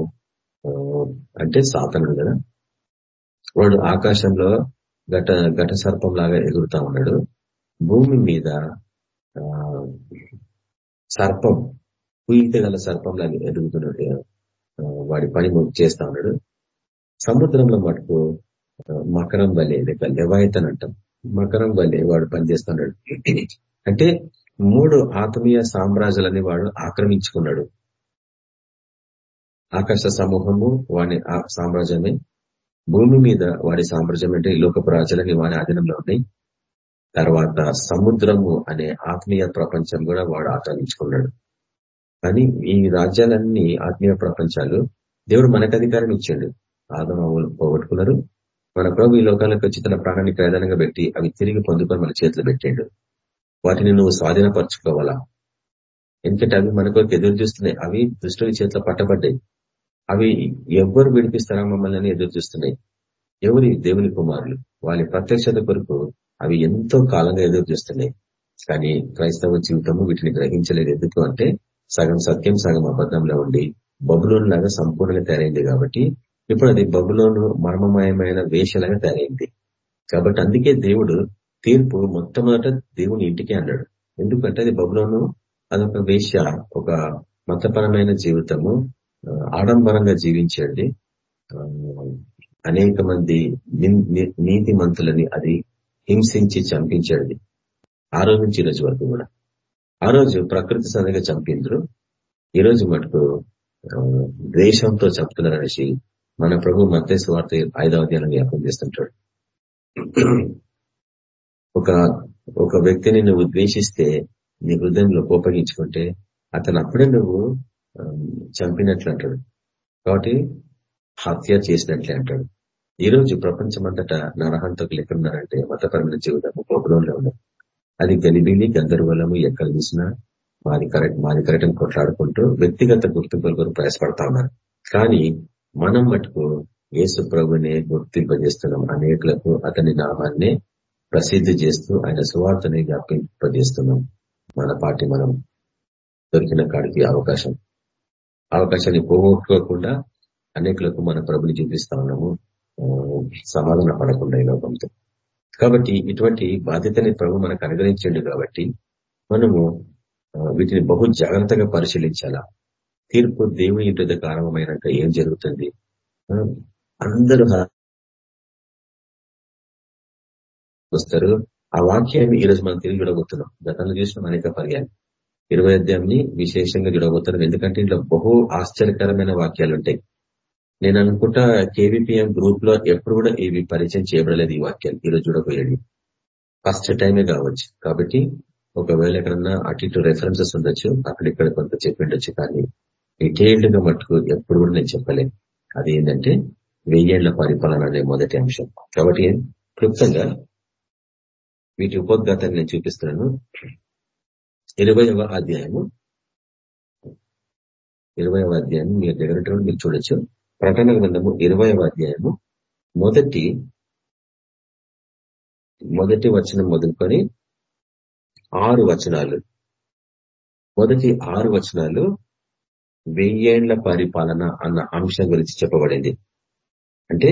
అంటే సాతనుడు కదా? వాడు ఆకాశంలో ఘట ఘట సర్పం లాగా ఎగురుతా ఉన్నాడు. భూమి మీద సర్పం పూయిత గల సర్పం లాగా ఎదుగుతున్నాడు వాడి పని చేస్తా ఉన్నాడు. సముద్రంలో మటుకు మకరం వలె లేక లెవాయితన్ అంటాం మకరం వలె వాడు పనిచేస్తున్నాడు అంటే మూడు ఆత్మీయ సామ్రాజ్యాలని వాడు ఆక్రమించుకున్నాడు. ఆకాశ సమూహము వాని సామ్రాజ్యమే భూమి మీద వాడి సామ్రాజ్యం అంటే లోకపు రాజ్యాలని వాడి ఆధీనంలో ఉన్నాయి. తర్వాత సముద్రము అనే ఆత్మీయ ప్రపంచం కూడా వాడు ఆక్రమించుకున్నాడు. కానీ ఈ రాజ్యాలన్నీ ఆత్మీయ ప్రపంచాలు. దేవుడు మనకు అధికారం ఇచ్చాడు. ఆదమావులు పోగొట్టుకున్నారు. మన ప్రభు ఈ లోకాలకు వచ్చి తన ప్రాణాన్ని ప్రధానంగా పెట్టి అవి తిరిగి పొందుకొని మన చేతులు పెట్టాడు. వాటిని నువ్వు స్వాధీనపరచుకోవాలా? ఎందుకంటే అవి మనకు ఎదురు చూస్తున్నాయి. అవి దుష్టుని చేతిలో పట్టబడ్డాయి. అవి ఎవ్వరు విడిపిస్తారా మమ్మల్ని ఎదురు చూస్తున్నాయి. ఎవరి దేవుని కుమారులు? వాళ్ళ ప్రత్యక్షత కొరకు అవి ఎంతో కాలంగా ఎదురు చూస్తున్నాయి. కానీ క్రైస్తవ జీవితము వీటిని గ్రహించలేదు. ఎందుకు అంటే సగం సత్యం సగం అబద్ధంలో ఉండి బబులోన్ లాగా సంపూర్ణంగా తయారైంది కాబట్టి ఇప్పుడు అది బబులోను మర్మమయమైన వేషలాగా తయారైంది. కాబట్టి అందుకే దేవుడు తీర్పు మొట్టమొదట దేవుని ఇంటికి అన్నాడు. ఎందుకంటే అది బబులోను అదొక వేష ఒక మతపరమైన జీవితము ఆడంబరంగా జీవించండి. అనేక మంది నీతి మంతులని అది హింసించి చంపించండి. ఆ రోజు నుంచి ఈరోజు వరకు కూడా. ఆ రోజు ప్రకృతి సరిగా చంపిండ్రు. ఈ రోజు మటుకు ద్వేషంతో చంపుతున్నారు అనేసి మన ప్రభు మత్స్య వార్త ఐదవ ధ్యానం జ్ఞాపకం చేస్తుంటాడు. ఒక ఒక వ్యక్తిని నువ్వు ద్వేషిస్తే నీ హృదయంలో కోపగించుకుంటే అతను అప్పుడే నువ్వు చంపినట్లు అంటాడు. కాబట్టి హత్య చేసినట్లే అంటాడు. ఈ రోజు ప్రపంచమంతటా నరహంతకులు ఎక్కడున్నారంటే మతపరమైన జీవితం కోపంలో ఉన్నారు అది గలిబిలి గందరగోళము ఎక్కడ చూసినా మాది కరెక్ట్ మాది కరెక్ట్ అని కొట్లాడుకుంటూ వ్యక్తిగత గుర్తింపుల కొరకు ప్రయాసపడతా ఉన్నారు. కానీ మనం మటుకు యేసు ప్రభుని గుర్తింపజేస్తున్నాం అనేకులకు అతని నామాన్నే ప్రసిద్ధి చేస్తూ ఆయన సువార్తని జ్ఞాపింపజేస్తున్నాం మన పార్టీ మనం దొరికిన కాడికి అవకాశం. అవకాశాన్ని పోగొట్టుకోకుండా అనేకులకు మన ప్రభుని చూపిస్తా ఉన్నాము. సమాధాన పడకుండా ఈ లోకంతో. కాబట్టి ఇటువంటి బాధ్యతని ప్రభు మనకు అనుగ్రహించండు కాబట్టి మనము వీటిని బహు జాగ్రత్తగా పరిశీలించాలా? తీర్పు దేవుని ఇంటి దగ్గర ఏం జరుగుతుంది? అందరూ వస్తారు. ఆ వాక్యాన్ని ఈరోజు మనం తిరిగి చూడబోతున్నాం గతంలో చూసిన అనేక పర్యాలు. ఇరవై అధ్యాయంని విశేషంగా చూడబోతున్నాం ఎందుకంటే ఇంట్లో బహు ఆశ్చర్యకరమైన వాక్యాలు ఉంటాయి. నేను అనుకుంటా కేవీపీఎం గ్రూప్లో ఎప్పుడు కూడా ఇవి పరిచయం చేయబడలేదు ఈ వాక్యాలు. ఈరోజు చూడబోయేది. ఫస్ట్ టైమే కావచ్చు. కాబట్టి ఒకవేళ ఎక్కడన్నా అటు ఇటు రెఫరెన్సెస్ ఉండొచ్చు. అక్కడిక్కడ కొంత చెప్పిండొచ్చు కానీ డీటెయిల్డ్గా మట్టుకు ఎప్పుడు కూడా నేను చెప్పలేను. అది ఏంటంటే వెయ్యేళ్ళ పరిపాలన అనే మొదటి అంశం. కాబట్టి క్లుప్తంగా వీటి ఉపోద్ఘాతాన్ని నేను చూపిస్తున్నాను. ఇరవైవ అధ్యాయము. ఇరవైవ అధ్యాయం మీరు దగ్గర మీరు చూడొచ్చు. ప్రకటన గ్రంథము ఇరవైవ అధ్యాయము. మొదటి మొదటి వచనం మొదలుకొని ఆరు వచనాలు. మొదటి ఆరు వచనాలు వెయ్యేండ్ల పరిపాలన అన్న అంశం గురించి చెప్పబడింది. అంటే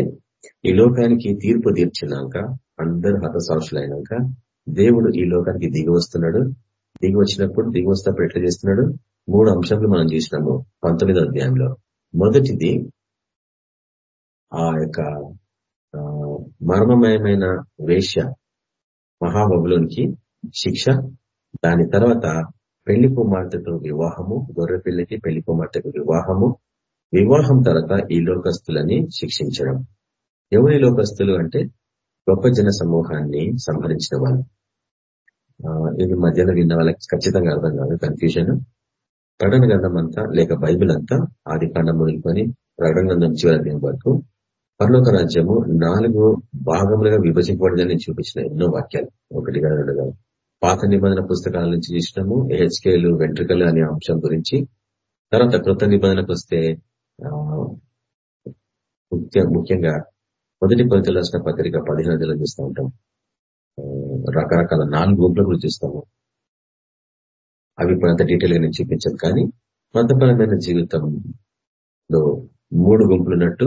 ఈ లోకానికి తీర్పు తీర్చినాక అందరు హతసాక్షులైనాక దేవుడు ఈ లోకానికి దిగి వస్తున్నాడు. దిగి వచ్చినప్పుడు దిగి వస్తున్నప్పుడు ఎట్లా చేస్తున్నాడు? మూడు అంశాలు మనం చూసినాము పంతొమ్మిదో అధ్యాయంలో. మొదటిది ఆ యొక్క మర్మమయమైన వేష్య మహాబబులోనికి శిక్ష దాని తర్వాత పెళ్ళి కుమార్తెతో వివాహము గొర్రె పిల్లకి పెళ్ళి కుమార్తెకు వివాహము వివాహం తర్వాత ఈ లోకస్తులని శిక్షించడం. ఎవరి లోకస్తులు అంటే గొప్ప జన సమూహాన్ని సంహరించిన వాళ్ళు? ఇది మధ్యలో విన్న వాళ్ళకి ఖచ్చితంగా అర్థం కాదు కన్ఫ్యూజన్ ప్రకటన గ్రంథం అంతా లేక బైబిల్ అంతా ఆది కాండం మునిగిపోయి ప్రకటన గ్రంథం చివరి వరకు పర్లోక రాజ్యము నాలుగు భాగములుగా విభజింపబడిందని నేను చూపించిన ఎన్నో వాక్యాలు. ఒకటి కాదు రెండు కాదు. పాత నిబంధన పుస్తకాల నుంచి చూసినాము హెచ్కేలు వెంట్రుకలు అనే అంశం గురించి. తర్వాత కృత నిబంధనకు వస్తే ముఖ్యంగా మొదటి పవిత్ర రాసిన పత్రిక పదిహేను చూస్తూ ఉంటాం. రకరకాల నాలుగు గ్రూప్ల గురించి చూస్తాము. అవి ఇప్పుడు అంత డీటెయిల్గా నేను చూపించాను కానీ మతపరమైన జీవితంలో మూడు గుంపులు ఉన్నట్టు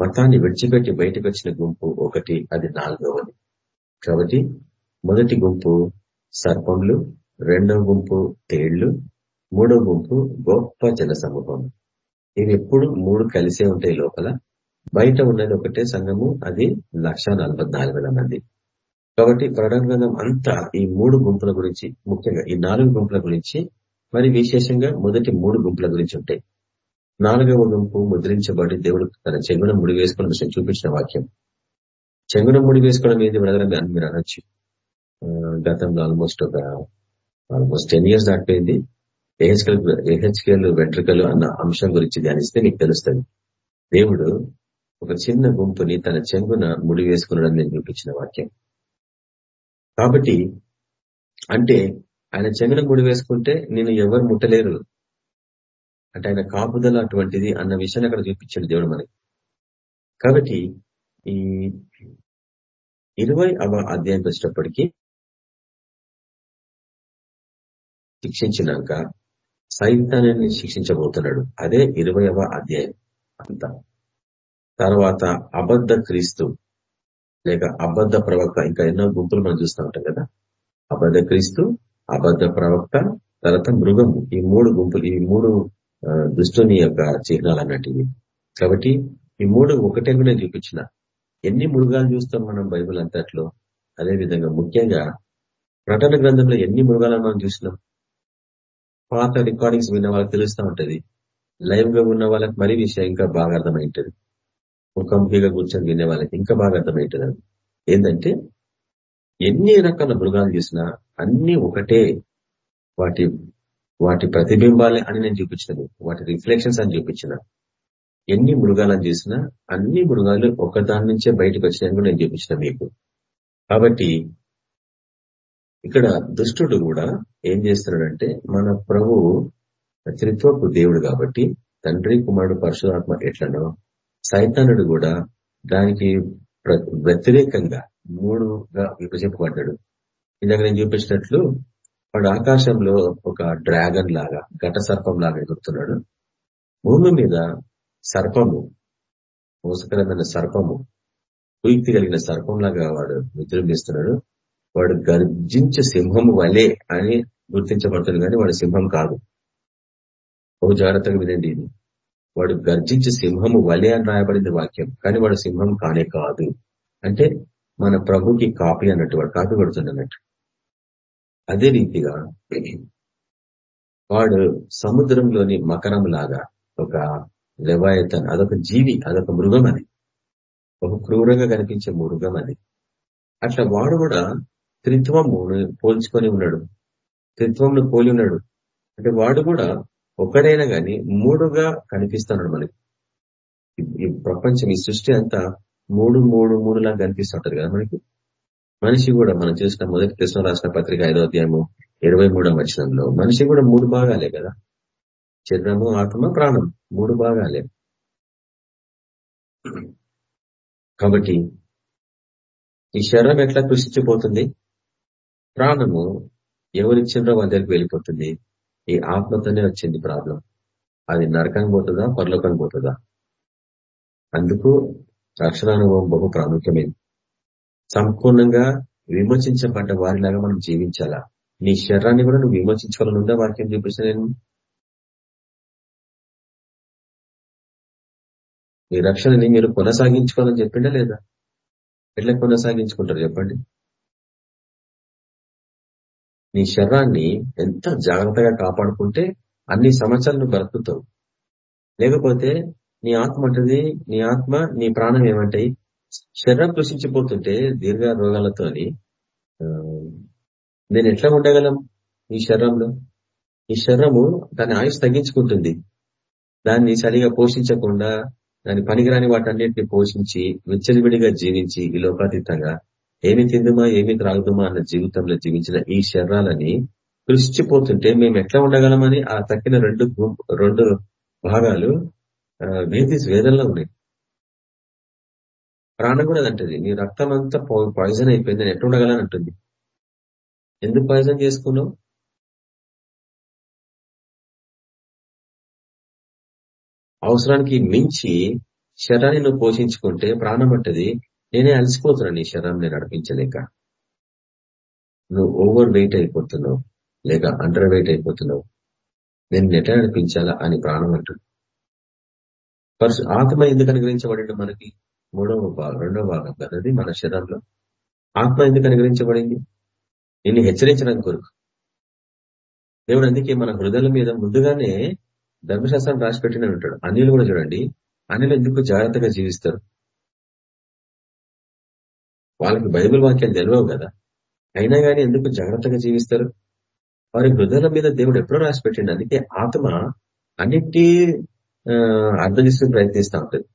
మతాన్ని విడిచిపెట్టి బయటకు వచ్చిన గుంపు ఒకటి అది నాలుగవది. కాబట్టి మొదటి గుంపు సర్పంలు రెండవ గుంపు తేళ్ళు మూడవ గుంపు గొప్ప జన సమూహం ఇవి ఎప్పుడు మూడు కలిసే ఉంటాయి లోపల. బయట ఉన్నది ఒకటే సంఘము అది లక్ష మంది. కాబట్టి ప్రకటన అంతా ఈ మూడు గుంపుల గురించి ముఖ్యంగా ఈ నాలుగు గుంపుల గురించి మరి విశేషంగా మొదటి మూడు గుంపుల గురించి ఉంటాయి నాలుగవ గుంపు ముద్రించబడి దేవుడు తన చెంగున ముడి వేసుకోవడం విషయం చూపించిన వాక్యం. చెంగున ముడి వేసుకోవడం ఏది విడగడం అని మీరు అనొచ్చు. గతంలో ఆల్మోస్ట్ ఒక ఆల్మోస్ట్ టెన్ ఇయర్స్ దాటిపోయింది. ఏహెచ్కెల్ ఏహెచ్కేల్ వెంట్రుకలు అన్న అంశం గురించి ధ్యానిస్తే మీకు తెలుస్తుంది. దేవుడు ఒక చిన్న గుంపుని తన చెంగున ముడివేసుకున్నాడని నేను చూపించిన వాక్యం. కాబట్టి అంటే ఆయన చెంగున ముడి వేసుకుంటే నేను ఎవరు ముట్టలేరు. అంటే ఆయన కాపుదల అటువంటిది అన్న విషయాన్ని అక్కడ చూపించాడు దేవుడు మనకి. కాబట్టి ఈ ఇరవై అవ అధ్యాయం వచ్చినప్పటికీ శిక్షించినాక సైతాన్ని శిక్షించబోతున్నాడు. అదే ఇరవయవ అధ్యాయం అంతా. తర్వాత అబద్ధ క్రీస్తు లేక అబద్ధ ప్రవక్త ఇంకా ఎన్నో గుంపులు మనం చూస్తూ ఉంటాం కదా. అబద్ధ క్రీస్తు అబద్ధ ప్రవక్త తర్వాత మృగము ఈ మూడు గుంపులు ఈ మూడు దుష్టుని యొక్క చిహ్నాలు అన్నట్టు కాబట్టి ఈ మూడు ఒకటే నేను చూపించిన. ఎన్ని మృగాలు చూస్తాం మనం బైబుల్ అంతట్లో? అదే విధంగా ముఖ్యంగా ప్రకటన గ్రంథంలో ఎన్ని మృగాలను మనం చూసినాం? పాత రికార్డింగ్స్ విన్న వాళ్ళకి తెలుస్తూ ఉంటది. లైవ్గా ఉన్న వాళ్ళకి మరీ విషయం ఇంకా బాగా అర్థమైంటది ముఖాముఖిగా కూర్చొని వినే వాళ్ళకి ఇంకా బాగా అర్థమైంటది ఏంటంటే ఎన్ని రకాల మృగాలు చూసినా అన్ని ఒకటే వాటి వాటి ప్రతిబింబాలే అని నేను చూపించినది వాటి రిఫ్లెక్షన్స్ అని చూపించిన. ఎన్ని మృగాలను చూసినా అన్ని మృగాలు ఒకదాని నుంచే బయటకు వచ్చినాయని నేను చూపించిన మీకు. కాబట్టి ఇక్కడ దుష్టుడు కూడా ఏం చేస్తున్నాడంటే మన ప్రభు త్రిత్వపు దేవుడు కాబట్టి తండ్రి కుమారుడు పరశురాత్మ ఎట్లనో సైతానుడు కూడా దానికి వ్యతిరేకంగా మూడుగా విభజింపబడ్డాడు. ఇందాక నేను చూపించినట్లు వాడు ఆకాశంలో ఒక డ్రాగన్ లాగా ఘట సర్పం లాగా ఎగురుతున్నాడు. భూమి మీద సర్పము మోసకరమైన సర్పము కుయుక్తి కలిగిన సర్పం లాగా వాడు విజృంభిస్తున్నాడు. వాడు గర్జించే సింహము వలే అని గుర్తించబడుతుంది కానీ వాడు సింహం కాదు. బహు జాగ్రత్తగా వినండి ఇది. వాడు గర్జించే సింహము వలే అని రాయబడింది వాక్యం. కానీ వాడు సింహం కానే కాదు. అంటే మన ప్రభుకి కాపీ అన్నట్టు వాడు కాపీ పడుతుంది అన్నట్టు. అదే రీతిగా వాడు సముద్రంలోని మకరం లాగా ఒక లెవాయతన్ అదొక జీవి అదొక మృగం అది. ఒక క్రూరంగా కనిపించే మృగం అది. అట్లా వాడు కూడా త్రిత్వము పోల్చుకొని ఉన్నాడు. త్రిత్వంను పోలి ఉన్నాడు. అంటే వాడు కూడా ఒక్కడైనా గాని మూడుగా కనిపిస్తున్నాడు మనకి ఈ ప్రపంచం ఈ సృష్టి అంతా మూడు మూడు మూడులా కనిపిస్తుంటది కదా మనకి? మనిషి కూడా మనం చూసిన మొదటి కృష్ణ రాష్ట్ర పత్రిక ఐదో అధ్యాయము ఇరవై మూడవ వచనంలో మనిషి కూడా మూడు భాగాలే కదా? శరీరము ఆత్మ ప్రాణం మూడు భాగాలే. కాబట్టి ఈ శరీరం ఎట్లా కృషించిపోతుంది? ప్రాణము ఎవరిచ్చిండ్రో వాళ్ళ దగ్గరికి వెళ్ళిపోతుంది. ఈ ఆత్మతోనే వచ్చింది ప్రాబ్లం. అది నరకం పోతుందా పరలోకానికి పోతుందా? అందుకు రక్షణానుభవం బహు ప్రాముఖ్యమైంది సంపూర్ణంగా విమోచించబడ్డ వారిలాగా మనం జీవించాలా? నీ శరీరాన్ని కూడా నువ్వు విమోచించుకోవాలని ఉందా? వాక్యం చూపిస్తా నేను? మీ రక్షణని మీరు కొనసాగించుకోవాలని చెప్పిండా లేదా? ఎట్లా కొనసాగించుకుంటారు చెప్పండి. నీ శరీరాన్ని ఎంత జాగ్రత్తగా కాపాడుకుంటే అన్ని సంవత్సరాలు నువ్వు బ్రతుకుతావు లేకపోతే నీ ఆత్మ అంటది నీ ఆత్మ నీ ప్రాణం ఏమంటాయి? శరీరం కృషించిపోతుంటే దీర్ఘ రోగాలతోని నేను ఎట్లా ఉండగలం ఈ శరీరంలో? ఈ శరీరము దాని ఆయుష్ తగ్గించుకుంటుంది. దాన్ని సరిగా పోషించకుండా దాని పనికిరాని వాటన్నిటిని పోషించి విచ్చలివిడిగా జీవించి ఈ లోకాతీతంగా ఏమి తిందుమా ఏమి త్రాగుదుమా అన్న జీవితంలో జీవించిన ఈ శరీరాలని కృషిపోతుంటే మేము ఎట్లా ఉండగలమని ఆ తక్కిన రెండు రెండు భాగాలు వేదిస్ వేదంలో ఉన్నాయి. ప్రాణం కూడా అంటది. నీ రక్తం అంతా పాయిజన్ అయిపోయింది నేను ఎట్లా ఉండగలని అంటుంది. ఎందుకు పాయిజన్ చేసుకున్నావు? అవసరానికి మించి శరీరాన్ని నువ్వు పోషించుకుంటే ప్రాణం అంటది. నేనే అలసిపోతున్నాను నీ శరీరం నేను నడిపించలేక. నువ్వు ఓవర్ వెయిట్ అయిపోతున్నావు లేక అండర్ వెయిట్ అయిపోతున్నావు. నేను నెట నడిపించాలా అని ప్రాణం అంటుంది. పరశు ఆత్మ ఎందుకు అనుగ్రహించబడి మనకి? మూడవ భాగం రెండవ భాగం కదది మన శరీరంలో ఆత్మ ఎందుకు అనుగ్రహించబడింది? నిన్ను హెచ్చరించడానికి కొరకు. దేవుడు అందుకే మన హృదయాల మీద ముందుగానే ధర్మశాస్త్రం రాసిపెట్టిన ఉంటాడు. అనిలు కూడా చూడండి. అనిలు ఎందుకు జాగ్రత్తగా జీవిస్తారు? వాళ్ళకి బైబిల్ వాక్యాలు తెలియవు కదా. అయినా కానీ ఎందుకు జాగ్రత్తగా జీవిస్తారు? వారి హృదయాల మీద దేవుడు ఎప్పుడో రాసి పెట్టిండి. అందుకే ఆత్మ అన్నిటి అర్థం చేసుకుని ప్రయత్నిస్తూ ఉంటుంది.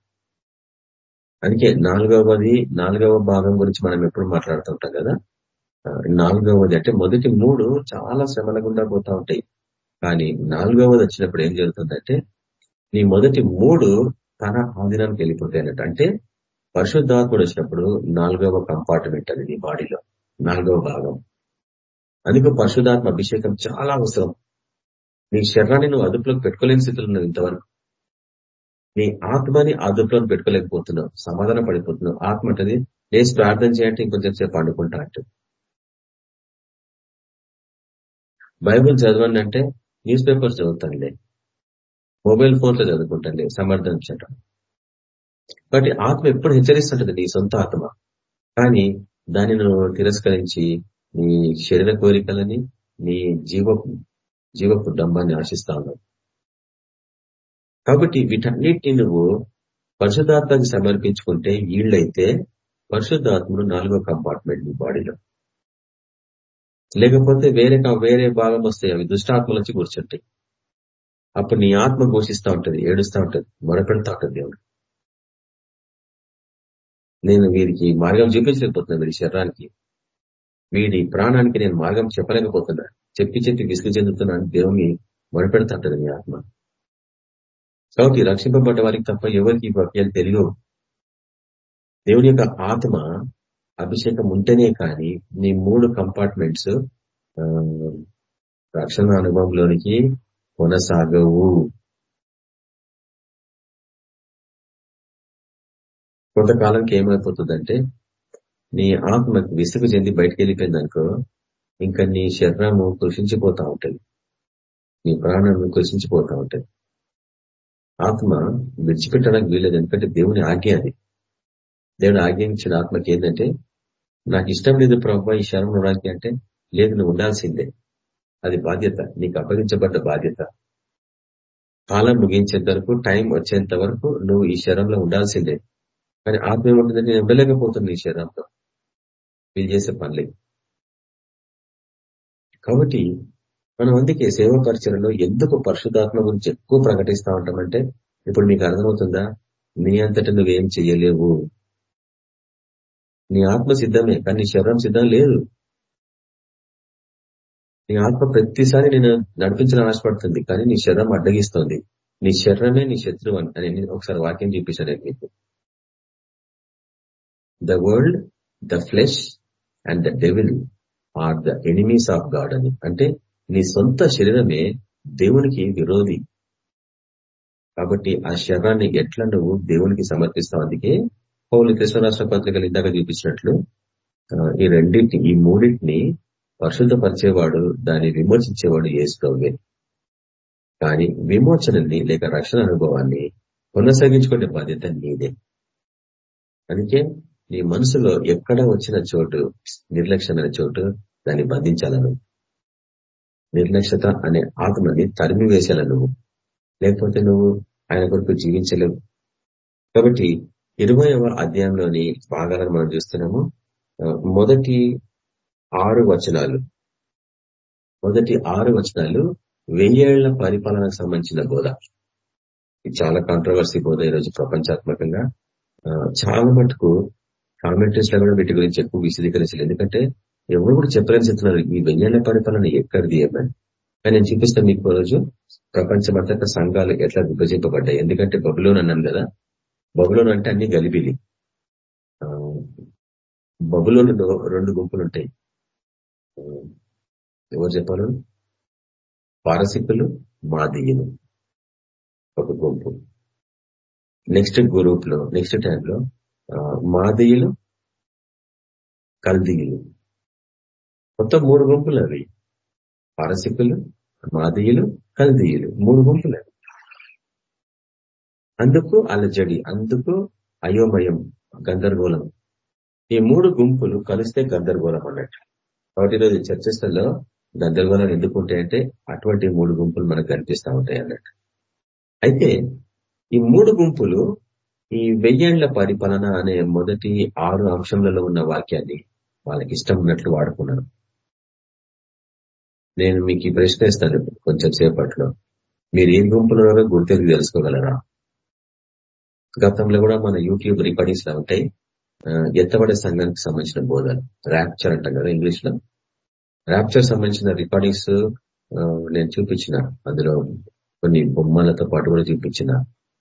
అందుకే నాలుగవది నాలుగవ భాగం గురించి మనం ఎప్పుడు మాట్లాడుతుంటాం కదా. నాలుగవది అంటే మొదటి మూడు చాలా శ్రమల గుండా పోతా ఉంటాయి. కానీ నాలుగవది వచ్చినప్పుడు ఏం జరుగుతుందంటే నీ మొదటి మూడు తన ఆధీనానికి వెళ్ళిపోతాయి అన్నట్టు. అంటే పరిశుద్ధాత్ముడు వచ్చినప్పుడు నాలుగవ కంపార్ట్మెంట్ అది నీ బాడీలో. నాలుగవ భాగం. అందుకు పరిశుధాత్మ అభిషేకం చాలా అవసరం. నీ శరీరాన్ని నువ్వు అదుపులోకి పెట్టుకోలేని స్థితిలో ఉన్నది ఇంతవరకు. నీ ఆత్మని అదుపులోకి పెట్టుకోలేకపోతున్నావు. సమాధాన పడిపోతున్నావు. ఆత్మ అంటది లేచి ప్రార్థన చేయంటే ఇంకొంచెం సేపు పండుకుంటా అంటుంది. బైబుల్ చదవండి అంటే న్యూస్ పేపర్స్ చదువుతానులే. మొబైల్ ఫోన్ చదువుకుంటానులే సమర్థించటం. కాబట్టి ఆత్మ ఎప్పుడు హెచ్చరిస్తుంటుంది నీ సొంత ఆత్మ. కానీ దాన్ని నువ్వు తిరస్కరించి నీ శరీర కోరికలని నీ జీవ జీవపు డంబాన్ని ఆశిస్తా ఉన్నావు. కాబట్టి వీటన్నిటిని నువ్వు పరిశుద్ధాత్మకి సమర్పించుకుంటే వీళ్ళైతే పరిశుద్ధాత్ముడు నాలుగో కంపార్ట్మెంట్ నీ బాడీలో. లేకపోతే వేరే వేరే భాగం వస్తాయి అవి దుష్టాత్మల నుంచి కూర్చుంటాయి. అప్పుడు నీ ఆత్మ ఘోషిస్తూ ఉంటుంది ఏడుస్తూ ఉంటది మొరపెడతా ఉంటుంది దేవుడు. నేను వీరికి మార్గం చూపించలేకపోతున్నా వీడి శరీరానికి. వీడి ప్రాణానికి నేను మార్గం చెప్పలేకపోతున్నా. చెప్పి చెప్పి విసుగు చెందుతున్నాను. దేవుని మొరపెడతా మీ ఆత్మ. కాబట్టి రక్షింపబడ్డ వారికి తప్ప ఎవరికి వాక్యాలు తెలియవు. దేవుని యొక్క ఆత్మ అభిషేకం ఉంటేనే కానీ నీ మూడు కంపార్ట్మెంట్స్ రక్షణ అనుభవంలోనికి కొనసాగవు. కొంతకాలంకి ఏమైపోతుందంటే నీ ఆత్మ విసుగు చెంది బయటకు వెళ్ళిపోయింది అనుకో ఇంకా నీ శరీరము కృషించిపోతా ఉంటుంది. నీ ప్రాణము కృషించిపోతా ఉంటుంది. ఆత్మ విడిచిపెట్టడానికి వీలేదు ఎందుకంటే దేవుని ఆజ్ఞ అది. దేవుని ఆజ్ఞించిన ఆత్మకి ఏంటంటే నాకు ఇష్టం లేదు ప్రభు ఈ శరణం ఉండడానికి అంటే లేదు నువ్వు ఉండాల్సిందే. అది బాధ్యత నీకు అప్పగించబడ్డ బాధ్యత. కాలం ముగించేంత వరకు టైం వచ్చేంత వరకు నువ్వు ఈ శరంలో ఉండాల్సిందే. కానీ ఆత్మ ఏముంటుందంటే దగ్గర ఇవ్వలేకపోతుంది ఈ శరీరంతో వీళ్ళు చేసే పనులే. కాబట్టి మనం అందుకే సేవ పరిచయంలో ఎందుకు పరిశుధాత్మ గురించి ఎక్కువ ప్రకటిస్తా ఉంటామంటే ఇప్పుడు నీకు అర్థమవుతుందా? నీ అంతటా నువ్వేం చెయ్యలేవు నీ ఆత్మ సిద్ధమే కానీ నీ శరీరం సిద్ధం లేదు. నీ ఆత్మ ప్రతిసారి నేను నడిపించాలని ఆశపడుతుంది కానీ నీ శరీరం అడ్డగిస్తుంది. నీ శరీరమే నీ శత్రువు అని ఒకసారి వాక్యం చూపించాను మీకు. The world the flesh and the devil are the enemies of God అని. అంటే నీ సొంత శరీరమే దేవునికి విరోధి. కాబట్టి ఆ శరీరాన్ని ఎట్లా నువ్వు దేవునికి సమర్పిస్తావు? అందుకే పౌలు కృష్ణ రాష్ట్ర పత్రికలు ఇందాక చూపించినట్లు ఈ రెండింటి ఈ మూడింటిని పరిశుద్ధపరిచేవాడు దాన్ని విమోచించేవాడు ఏసుకోవే కానీ విమోచనని లేక రక్షణ అనుభవాన్ని కొనసాగించుకునే బాధ్యత నీదే. అందుకే నీ మనసులో ఎక్కడ వచ్చిన చోటు నిర్లక్ష్యమైన చోటు దాన్ని బంధించాలను. నిర్లక్ష్యత అనే ఆత్మని తరిమి వేసేల నువ్వు లేకపోతే నువ్వు ఆయన కొరకు జీవించలేవు. కాబట్టి ఇరవయవ అధ్యాయంలోని భాగాలను మనం చూస్తున్నాము. మొదటి ఆరు వచనాలు. మొదటి ఆరు వచనాలు వెయ్యేళ్ళ పరిపాలనకు సంబంధించిన బోధ. ఇది చాలా కాంట్రవర్సీ బోధ ఈరోజు ప్రపంచాత్మకంగా. చాలా మటుకు కామెంటరీస్లో కూడా వీటి గురించి ఎక్కువ విశదీకరించలేదు. ఎందుకంటే ఎవరు కూడా చెప్పలేని చెప్తున్నారు ఈ వెయ్యేళ్ళ పరిపాలన ఎక్కడిది ఏమని కానీ నేను చూపిస్తాను మీకు రోజు ప్రపంచమంతట సంఘాలు ఎట్లా విభజింపబడ్డాయి. ఎందుకంటే బబులోన్ అన్నాను కదా. బబులోన్ అంటే అన్ని గలిబిలి. బబులోన్ రెండు గుంపులు ఉంటాయి. ఎవరు చెప్పారు? పారసికులు మాదీయులు. ఒక గుంపు. నెక్స్ట్ గ్రూప్లో నెక్స్ట్ టైంలో మాదీయులు కల్దీయులు. మొత్తం మూడు గుంపులు అవి. పారసికులు మాదీయులు కల్దీయులు. మూడు గుంపులు అవి. అందుకు అలజడి అందుకు అయోమయం గందరగోళం. ఈ మూడు గుంపులు కలిస్తే గందరగోళం అన్నట్టు. కాబట్టి ఈరోజు చర్చస్థల్లో గందరగోళం ఎందుకు ఉంటాయంటే అటువంటి మూడు గుంపులు మనకు కనిపిస్తూ ఉంటాయి అన్నట్టు. అయితే ఈ మూడు గుంపులు ఈ వెయ్యేళ్ళ పరిపాలన అనే మొదటి ఆరు అంశంలలో ఉన్న వాక్యాన్ని వాళ్ళకి ఇష్టం ఉన్నట్లు వాడుకున్నారు నేను మీకు ఈ ప్రశ్న ఇస్తాను కొంచెం సేపట్లో. మీరు ఏ గుంపులో గుర్తెరిగి తెలుసుకోగలరా? గతంలో కూడా మన యూట్యూబ్ రికార్డింగ్స్లో ఉంటాయి ఎత్తబడే సంఘానికి సంబంధించిన బోధలు. ర్యాప్చర్ అంటాం కదా ఇంగ్లీష్లో ర్యాప్చర్ సంబంధించిన రికార్డింగ్స్ నేను చూపించిన. అందులో కొన్ని బొమ్మలతో పాటు కూడా చూపించిన.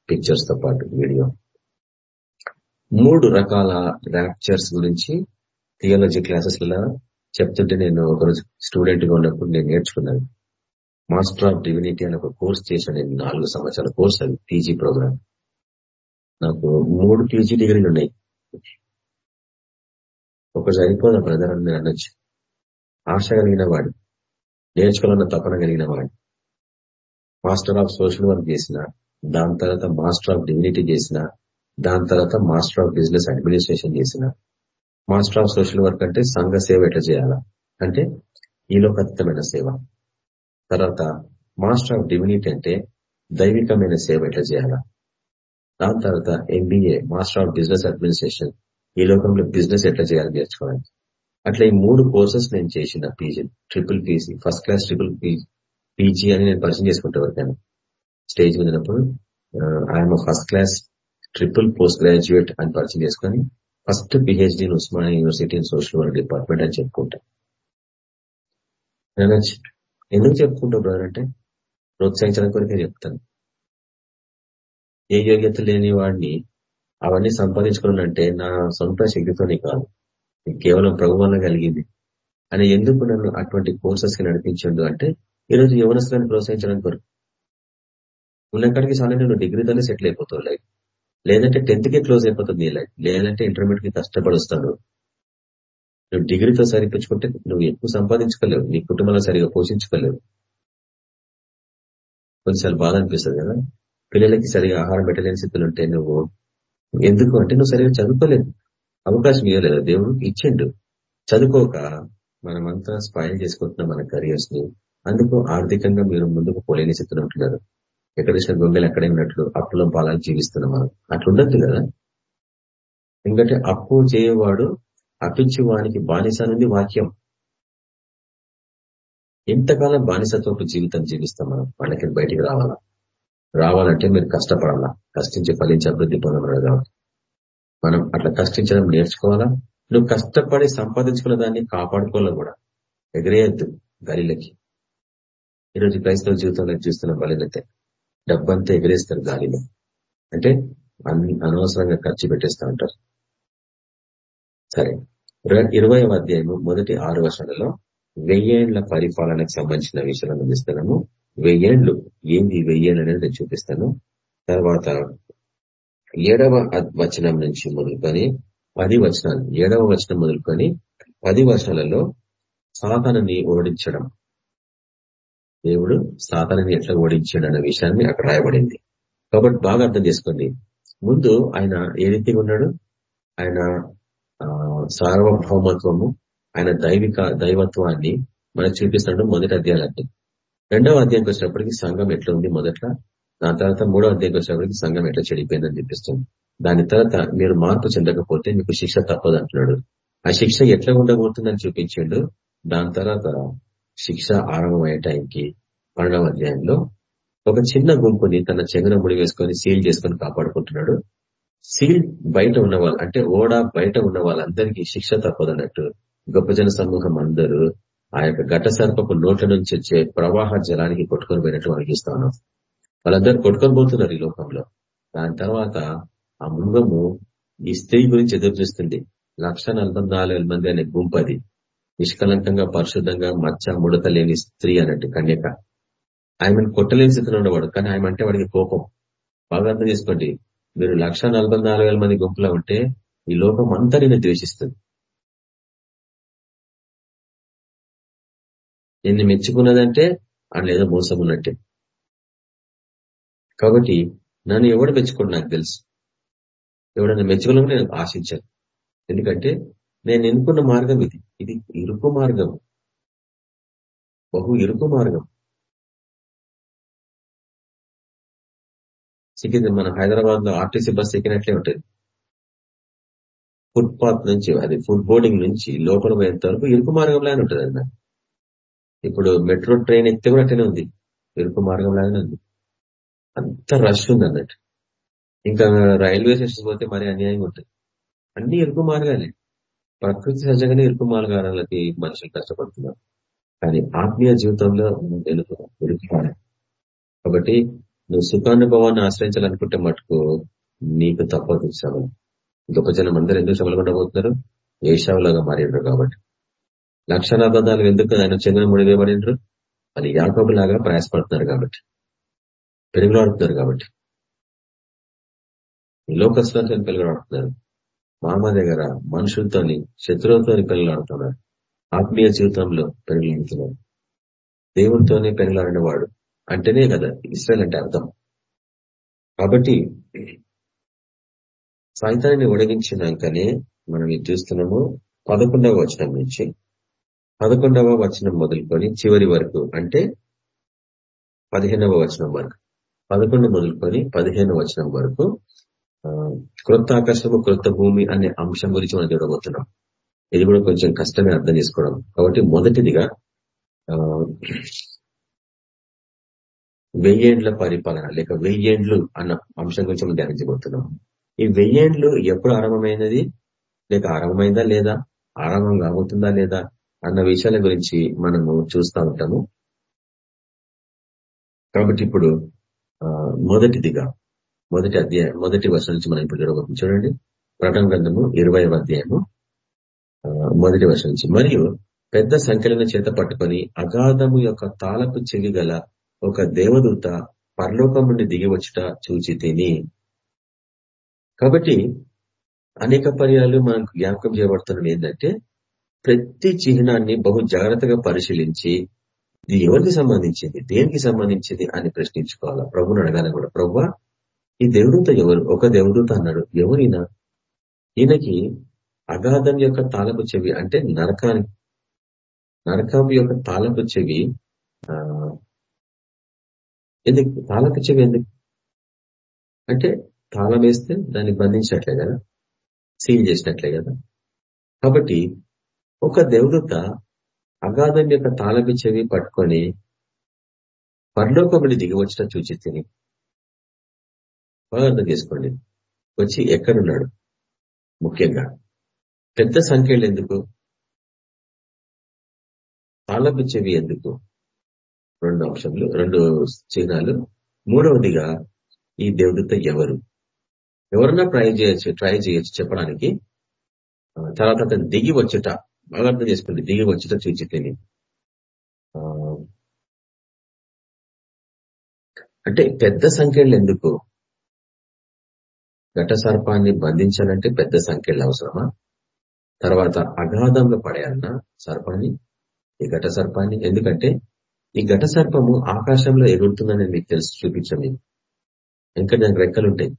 పిక్చర్స్తో పాటు వీడియో మూడు రకాల ర్యాప్చర్స్ గురించి థియాలజీ క్లాసెస్లో చెప్తుంటే నేను ఒకరోజు స్టూడెంట్గా ఉన్నప్పుడు నేను నేర్చుకున్నాను. మాస్టర్ ఆఫ్ డివినిటీ అని ఒక కోర్స్ చేశాను. నేను నాలుగు సంవత్సరాల కోర్స్ అది పీజీ ప్రోగ్రామ్ నాకు మూడు పీజీ డిగ్రీలు ఉన్నాయి. ఒకటి సరిపోదా బ్రదర్ అని అనొచ్చు. ఆశ కలిగిన వాడు నేర్చుకోవాలన్న తపన కలిగిన వాడు. మాస్టర్ ఆఫ్ సోషల్ వర్క్ చేసిన దాని తర్వాత మాస్టర్ ఆఫ్ డివినిటీ చేసిన దాని తర్వాత మాస్టర్ ఆఫ్ బిజినెస్ అడ్మినిస్ట్రేషన్ చేసిన. మాస్టర్ ఆఫ్ సోషల్ వర్క్ అంటే సంఘ సేవ ఎట్లా చేయాలా? అంటే ఈలోకతమైన సేవ. తర్వాత మాస్టర్ ఆఫ్ డివినిటీ అంటే దైవికమైన సేవ ఎట్లా చేయాలా? దాని తర్వాత MBA master of business administration ఈ లోకంలో బిజినెస్ ఎట్లా చేయాలని నేర్చుకోవాలి. అట్లా ఈ మూడు కోర్సెస్ నేను చేసిన PG triple PG first class triple PG అని నేను పరిచయం చేసుకుంటే వరకాను stage మీదప్పుడు I'm first class triple post graduate అని పరిచయం చేసుకొని first PhD Osmania university in social work department అని చెప్పుకుంటా. ఎందుకు చెప్పుకుంటావు బ్రదర్ అంటే? ప్రోత్సహించడం కొరకే చెప్తాను. ఏ యోగ్యత లేని వాడిని అవన్నీ సంపాదించుకున్నానంటే నా సొంత శక్తితోనే కాదు. కేవలం ప్రభు వల్ల కలిగింది. అని ఎందుకు నన్ను అటువంటి కోర్సెస్కి నడిపించండు అంటే ఈరోజు యవనస్తులను ప్రోత్సహించడానికి కొరకు. ఉన్నక్కడికి చాలా నేను డిగ్రీతోనే సెటిల్ అయిపోతావు లైఫ్. లేదంటే టెన్త్కి క్లోజ్ అయిపోతుంది నీ లైఫ్ లేదంటే ఇంటర్మీడియట్కి కష్టపడుస్తాను నువ్వు డిగ్రీతో సరిపించుకుంటే నువ్వు ఎక్కువ సంపాదించుకోలేవు. నీ కుటుంబంలో సరిగా పోషించుకోలేవు. కొన్నిసార్లు బాధ అనిపిస్తుంది కదా. పిల్లలకి సరిగా ఆహారం పెట్టలేని స్థితులు ఉంటే నువ్వు ఎందుకు? అంటే నువ్వు సరిగా చదువుకోలేదు అవకాశం ఇవ్వలేదు. దేవుడు ఇచ్చిండు. చదువుకోక మనమంతా స్పాయిల్ చేసుకుంటున్నాం మన కెరియర్స్ని. అందుకు ఆర్థికంగా మీరు ముందుకు పోలేని స్థితిలో ఉంటున్నారు. ఎక్కడ చూసిన గొంగలు ఎక్కడే ఉన్నట్లు అప్పులం పాలాలు జీవిస్తున్నాం మనం అట్లుండద్దు కదా? ఎందుకంటే అప్పు చేయవాడు అప్పించి వానికి బానిస నుండి వాక్యం. ఎంతకాలం బానిసత్వపు జీవితం జీవిస్తాం మనం. వాళ్ళకి బయటికి రావాలా? రావాలంటే మీరు కష్టపడాలా? కష్టించి ఫలించి అభివృద్ధి పొందమన్నారు కాబట్టి. మనం అట్లా కష్టించడం నేర్చుకోవాలా? నువ్వు కష్టపడి సంపాదించుకున్న దాన్ని కాపాడుకోవాలి కూడా? ఎగరేయద్దు గాలిలకి. ఈరోజు క్రైస్తవ జీవితంలో చూస్తున్న బలినతే డబ్బంతా ఎగరేస్తారు గాలిలో. అంటే అన్ని అనవసరంగా ఖర్చు పెట్టేస్తా ఉంటారు. సరే. ఇరవై అధ్యాయము మొదటి ఆరు వర్షాలలో వెయ్యేండ్ల పరిపాలనకు సంబంధించిన విషయాలను అందిస్తున్నాము. వెయ్యేండ్లు ఏంది వెయ్యేండ్లు అనేది నేను చూపిస్తాను. తర్వాత ఏడవ వచనం నుంచి మొదలుకొని పది వచనాలు ఏడవ వచనం మొదలుకొని పది వర్షాలలో సాధనని ఓడించడం. దేవుడు సాతానని ఎట్లా ఓడించాడు అన్న విషయాన్ని అక్కడ రాయబడింది. కాబట్టి బాగా అర్థం చేసుకోండి. ముందు ఆయన ఏ రీతిగా ఉన్నాడు? ఆయన సార్వభౌమత్వము ఆయన దైవిక దైవత్వాన్ని మనకు చూపిస్తున్నాడు మొదటి అధ్యాయాలంటే రెండవ అధ్యాయంకి వచ్చినప్పటికీ సంఘం ఎట్లా ఉంది మొదట్లో? దాని తర్వాత మూడో అధ్యాయంకి వచ్చినప్పటికీ సంఘం ఎట్లా చెడిపోయిందని చూపిస్తుంది. దాని తర్వాత మీరు మార్పు చెందకపోతే మీకు శిక్ష తప్పదు అంటున్నాడు ఆ శిక్ష ఎట్లా ఉండబోతుందని చూపించాడు? దాని తర్వాత శిక్ష ఆరంభమయ్యే టైంకి పన్నెండవ అధ్యాయంలో ఒక చిన్న గుంపుని తన చెంగన ముడి వేసుకొని సీల్ చేసుకొని కాపాడుకుంటున్నాడు. సీల్ బయట ఉన్న వాళ్ళు అంటే ఓడ బయట ఉన్న వాళ్ళందరికీ శిక్ష తప్పదన్నట్టు గొప్ప జన సమూహం అందరూ ఆ యొక్క ఘట సర్పపు నోట్ల నుంచి వచ్చే ప్రవాహ జలానికి కొట్టుకొని పోయినట్టు అనిపిస్తా ఉన్నాం. వాళ్ళందరూ కొట్టుకొని పోతున్నారు ఈ లోకంలో. దాని తర్వాత ఆ మృగము ఈ స్త్రీ గురించి ఎదురు చూస్తుంది. లక్ష మంది అనే గుంపు అది. నిష్కలంకంగా పరిశుద్ధంగా మచ్చ ముడత లేని స్త్రీ అన్నట్టు కన్యక. ఆమెను కొట్టలేని స్థితిలో ఉండేవాడు కానీ ఆయన అంటే వాడికి కోపం. బాగా అర్థం చేసుకోండి. మీరు లక్ష మంది గుంపులో ఉంటే ఈ లోకం అంతా నేను ద్వేషిస్తుంది. నిన్ను మెచ్చుకున్నదంటే అని లేదా మోసం ఉన్నట్టే కాబట్టి నన్ను ఎవడు మెచ్చుకోడు నాకు తెలుసు. ఎవడన్నా మెచ్చుకోవాలని నేను ఆశించాను. ఎందుకంటే నేను ఎన్నుకున్న మార్గం ఇది. ఇది ఇరుకు మార్గం. బహు ఇరుకు మార్గం. సిక్కింది మన హైదరాబాద్లో ఆర్టీసీ బస్ ఎక్కినట్లే ఉంటుంది. ఫుట్పాత్ నుంచి అది ఫుడ్ బోర్డింగ్ నుంచి లోపల పోయేంత వరకు ఇరుకు మార్గంలానే ఉంటుంది అది. ఇప్పుడు మెట్రో ట్రైన్ ఎక్కితే కూడా అట్లనే ఉంది. ఇరుకు మార్గంలాగానే ఉంది. అంత రష్ ఉంది అన్నట్టు. ఇంకా రైల్వే స్టేషన్ పోతే మరి అన్యాయంగా ఉంటుంది. అన్ని ఇరుకు మార్గాలే. ప్రకృతి సహజంగానే ఇరుకు మార్గాలకి మనుషులు కష్టపడుతున్నారు. కానీ ఆత్మీయ జీవితంలో వెనుక కాబట్టి నువ్వు సుఖానుభవాన్ని ఆశ్రయించాలనుకుంటే మటుకు నీకు తప్పదు శ్రమలు. గొప్ప జనం అందరూ ఎందుకు శ్రమలు ఉండబోతున్నారు ఏషావులాగా మారిండ్రు కాబట్టి. లక్షణాబద్ధాలు ఎందుకు ఆయన చంద్ర ముడివేయబడినరు అది యాకబులాగా ప్రయాసపడుతున్నారు కాబట్టి. పెరుగులాడుతున్నారు కాబట్టి. ఈ లోకస్లతో పెరుగులాడుతున్నారు. మామ దగ్గర మనుషులతోని శత్రువులతో పెరుగులాడుతున్నారు ఆత్మీయ జీవితంలో పెరుగులాడుతున్నాడు దేవునితోనే పెరుగులాడిన వాడు అంటేనే కదా ఇస్రాయల్ అంటే అర్థం. కాబట్టి సాయంత్రాన్ని ఒడగించినాకనే మనం ఇది చూస్తున్నాము. పదకొండవ వచనం నుంచి. పదకొండవ వచనం మొదలుకొని చివరి వరకు అంటే పదిహేనవ వచనం వరకు. పదకొండు మొదలుకొని పదిహేను వచనం వరకు క్రొత్త ఆకాశము క్రొత్త భూమి అనే అంశం గురించి మనం చూడబోతున్నాం. ఇది కూడా కొంచెం కష్టమే అర్థం చేసుకోవడం. కాబట్టి మొదటిదిగా వెయ్యేండ్ల పరిపాలన లేక వెయ్యేండ్లు అన్న అంశం గురించి మనం ధ్యానించబోతున్నాం. ఈ వెయ్యేండ్లు ఎప్పుడు ఆరంభమైనది? లేక ఆరంభమైందా లేదా? ఆరంభం కాబోతుందా లేదా? అన్న విషయాల గురించి మనము చూస్తూ ఉంటాము. కాబట్టి ఇప్పుడు మొదటిదిగా మొదటి అధ్యాయం మొదటి వర్షం నుంచి మనం ఇప్పుడు చూడబోతుంది చూడండి. ప్రటం గ్రంథము ఇరవై అధ్యాయము మొదటి వర్షం నుంచి. మరియు పెద్ద సంఖ్యలను చేత పట్టుకొని అగాధము యొక్క తాళపు చెవి గల ఒక దేవదూత పరలోకం నుండి దిగివచ్చుట చూచి తిని. కాబట్టి అనేక పర్యాలు మనకు జ్ఞాపకం చేయబడుతున్నది ఏంటంటే ప్రతి చిహ్నాన్ని బహు జాగ్రత్తగా పరిశీలించి ఇది ఎవరికి సంబంధించింది దేనికి సంబంధించింది అని ప్రశ్నించుకోవాలా? ప్రభుని అడగాలి కూడా. ప్రభు ఈ దేవదూత ఎవరు? ఒక దేవదూత అన్నాడు. ఎవరైనా? ఈయనకి అగాధం యొక్క తాలపు చెవి అంటే నరకానికి నరకం యొక్క తాలపు చెవి ఎందుకు? తాలపు చెవి ఎందుకు? అంటే తాళం వేస్తే దాన్ని బంధించినట్లే కదా? సీల్ చేసినట్లే కదా? కాబట్టి ఒక దేవదూత అగాధం యొక్క తాళపు చెవి పట్టుకొని పరలోకముడి దిగి వచ్చిన చూచి తిని బాగా అర్థం చేసుకోండి. వచ్చి ఎక్కడున్నాడు? ముఖ్యంగా. పెద్ద సంఖ్యలు ఎందుకు? తాళపు చెవి ఎందుకు? రెండు అంశంలు రెండు చిహ్నాలు. మూడవదిగా ఈ దేవుడితో ఎవరు? ఎవరన్నా ట్రై చేయొచ్చు ట్రై చేయొచ్చు చెప్పడానికి. తర్వాత అతను దిగి వచ్చుట. బాగా అర్థం చేసుకోండి దిగి వచ్చుట చూచి తిని అంటే పెద్ద సంఖ్యలు ఎందుకు? ఘట సర్పాన్ని బంధించాలంటే పెద్ద సంఖ్యలు అవసరమా? తర్వాత అగాధంలో పడేయాలన్నా సర్పాన్ని ఈ ఘట సర్పాన్ని. ఎందుకంటే ఈ ఘట సర్పము ఆకాశంలో ఎగురుతుందని మీకు తెలుసు చూపించండి ఇంకా దానికి రెక్కలుంటాయి.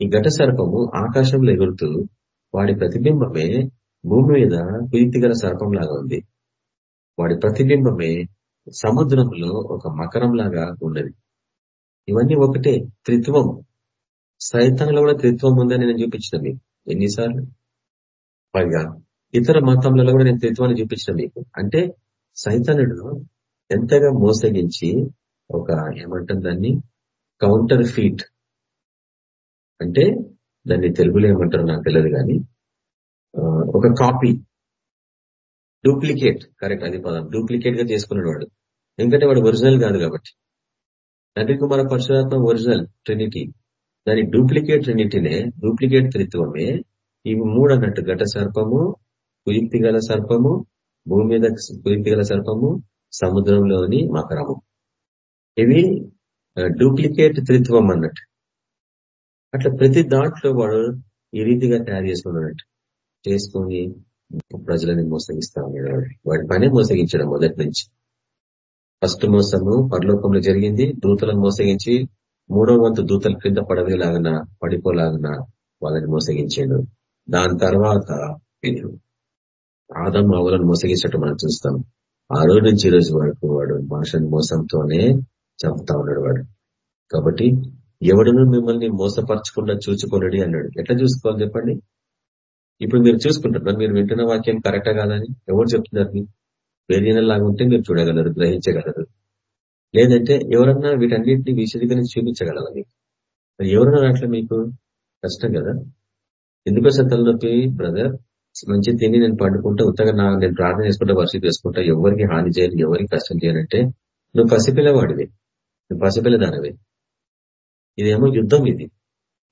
ఈ ఘట సర్పము ఆకాశంలో ఎగురుతూ వాడి ప్రతిబింబమే భూమి మీద ప్రీతిగల గల సర్పంలాగా ఉంది. వాడి ప్రతిబింబమే సముద్రంలో ఒక మకరం లాగా ఉన్నది. ఇవన్నీ ఒకటే త్రిత్వం సైతంలో కూడా త్రిత్వం ఉందని నేను చూపించిన మీకు. ఎన్నిసార్లు? పైగా ఇతర మతంలో కూడా నేను త్రిత్వాన్ని చూపించిన మీకు. అంటే సైతనుడు ఎంతగా మోసగించి ఒక ఏమంటుంది దాన్ని? కౌంటర్ ఫీట్ అంటే దాన్ని తెలుగులో ఏమంటారు నాకు తెలియదు కానీ ఒక కాపీ డూప్లికేట్ కరెక్ట్ అది పదం. డూప్లికేట్గా చేసుకున్నాడు వాడు. ఎందుకంటే వాడు ఒరిజినల్ కాదు కాబట్టి. నటి కుమార పరశురాత్మ ఒరిజినల్ ట్రినిటీ దాని డూప్లికేట్ రెండింటినే డూప్లికేట్ త్రిత్వమే. ఇవి మూడు అన్నట్టు ఘట సర్పము కుయుక్తి గల సర్పము భూమి మీద కుయుక్తి గల సర్పము సముద్రంలోని మకరము. ఇవి డూప్లికేట్ త్రిత్వం అన్నట్టు. అట్లా ప్రతి దాంట్లో వాడు ఈ రీతిగా తయారు చేసుకున్నట్టు చేసుకుని ప్రజలని మోసగిస్తా ఉన్నాడు. వాడి పనే మోసగించడం మొదటి నుంచి. ఫస్ట్ మోసము పరలోకంలో జరిగింది. దూతలను మోసగించి మూడో వంతు దూతల క్రింద పడవేలాగన పడిపోలాగన వాళ్ళని మోసగించాడు. దాని తర్వాత ఆదం ఆవులను మోసగించటం మనం చూస్తాం. ఆ రోజు నుంచి ఈ రోజు వరకు వాడు మనుషుని మోసంతోనే చంపుతా ఉన్నాడు వాడు. కాబట్టి ఎవడను మిమ్మల్ని మోసపరచకుండా చూచుకోనడి అన్నాడు. ఎట్లా చూసుకోవాలి చెప్పండి? ఇప్పుడు మీరు చూసుకుంటున్నారు. మీరు వింటున్న వాక్యం కరెక్టా కాదని? ఎవరు చెప్తున్నారు? వేరియనలాగా ఉంటే మీరు చూడగలరు గ్రహించగలరు. లేదంటే ఎవరన్నా వీటన్నింటినీ విశదీకరించి చూపించగలరా మీకు ఎవరన్నా అట్లా మీకు కష్టం కదా? ఎందుకోసం తలనొప్పి బ్రదర్ మంచి తిని నేను పండుకుంటా ఉత్తగా నా నేను ప్రార్థన చేసుకుంటా వర్షం చేసుకుంటా ఎవరికి హాని చేయను ఎవరికి కష్టం చేయనంటే నువ్వు పసిపిల్లవాడివి. నువ్వు పసిపిల్లదానవి ఇదేమో యుద్ధం ఇది.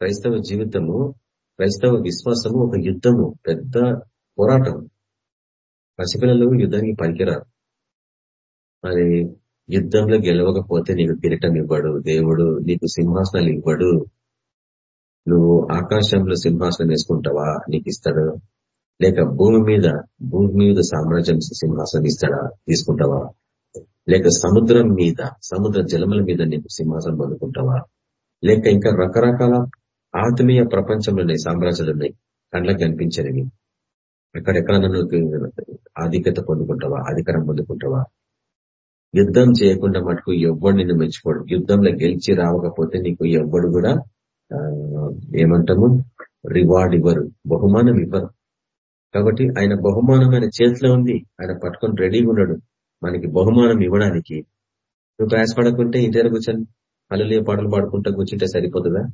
క్రైస్తవ జీవితము క్రైస్తవ విశ్వాసము ఒక యుద్ధము పెద్ద పోరాటం. పసిపిల్లలు యుద్ధానికి పనికిరారు. మరి యుద్ధంలో గెలవకపోతే నీకు కిరీటం ఇవ్వడు దేవుడు నీకు సింహాసనాలు ఇవ్వడు. నువ్వు ఆకాశంలో సింహాసనం వేసుకుంటావా? నీకు ఇస్తాడు. లేక భూమి మీద భూమి మీద సామ్రాజ్యం సింహాసనం ఇస్తాడా? తీసుకుంటావా? లేక సముద్రం మీద సముద్ర జలముల మీద నీకు సింహాసనం పొందుకుంటావా? లేక ఇంకా రకరకాల ఆత్మీయ ప్రపంచంలోనే సామ్రాజ్యాలు ఉన్నాయి. కండ్లకు కనిపించనివి. ఎక్కడెక్కడ నన్ను ఆధిక్యత పొందుకుంటావా? అధికారం పొందుకుంటావా? యుద్ధం చేయకుండా మటుకు ఎవ్వడు నిన్ను మెచ్చుకోడు. యుద్ధంలో గెలిచి రావకపోతే నీకు ఎవ్వడు కూడా ఏమంటాము రివార్డ్ ఇవ్వరు. బహుమానం ఇవ్వరు. కాబట్టి ఆయన బహుమానం ఆయన చేతిలో ఉంది. ఆయన పట్టుకొని రెడీగా ఉన్నాడు. మనకి బహుమానం ఇవ్వడానికి. నువ్వు ప్రయాసపడకుంటే ఇంటి కూర్చొని అల్లులే పాటలు పాడుకుంటా కూర్చుంటే సరిపోతుందా?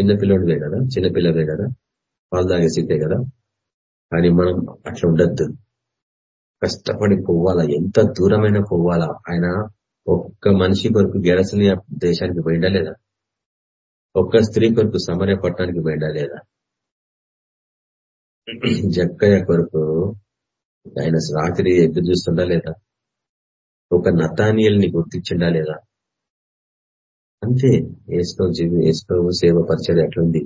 చిన్నపిల్లడివే కదా? చిన్నపిల్లవే కదా? పాలు తాగేసిద్దే కదా? కానీ మనం అట్లా ఉండద్దు. కష్టపడి పోవాలా? ఎంత దూరమైన పోవాలా? ఆయన ఒక్క మనిషి కొరకు గెరసని దేశానికి పోయిండా ఒక్క స్త్రీ కొరకు సమరయ పట్టణానికి పోయిండా జక్కయ్య కొరకు ఆయన రాత్రి ఎదురు చూస్తుండలేదా ఒక నతానియల్ని గుర్తించిండా లేదా? అంతే. ఏసుకో జీవి ఏసుకో సేవ పరిచయం ఎట్లుంది?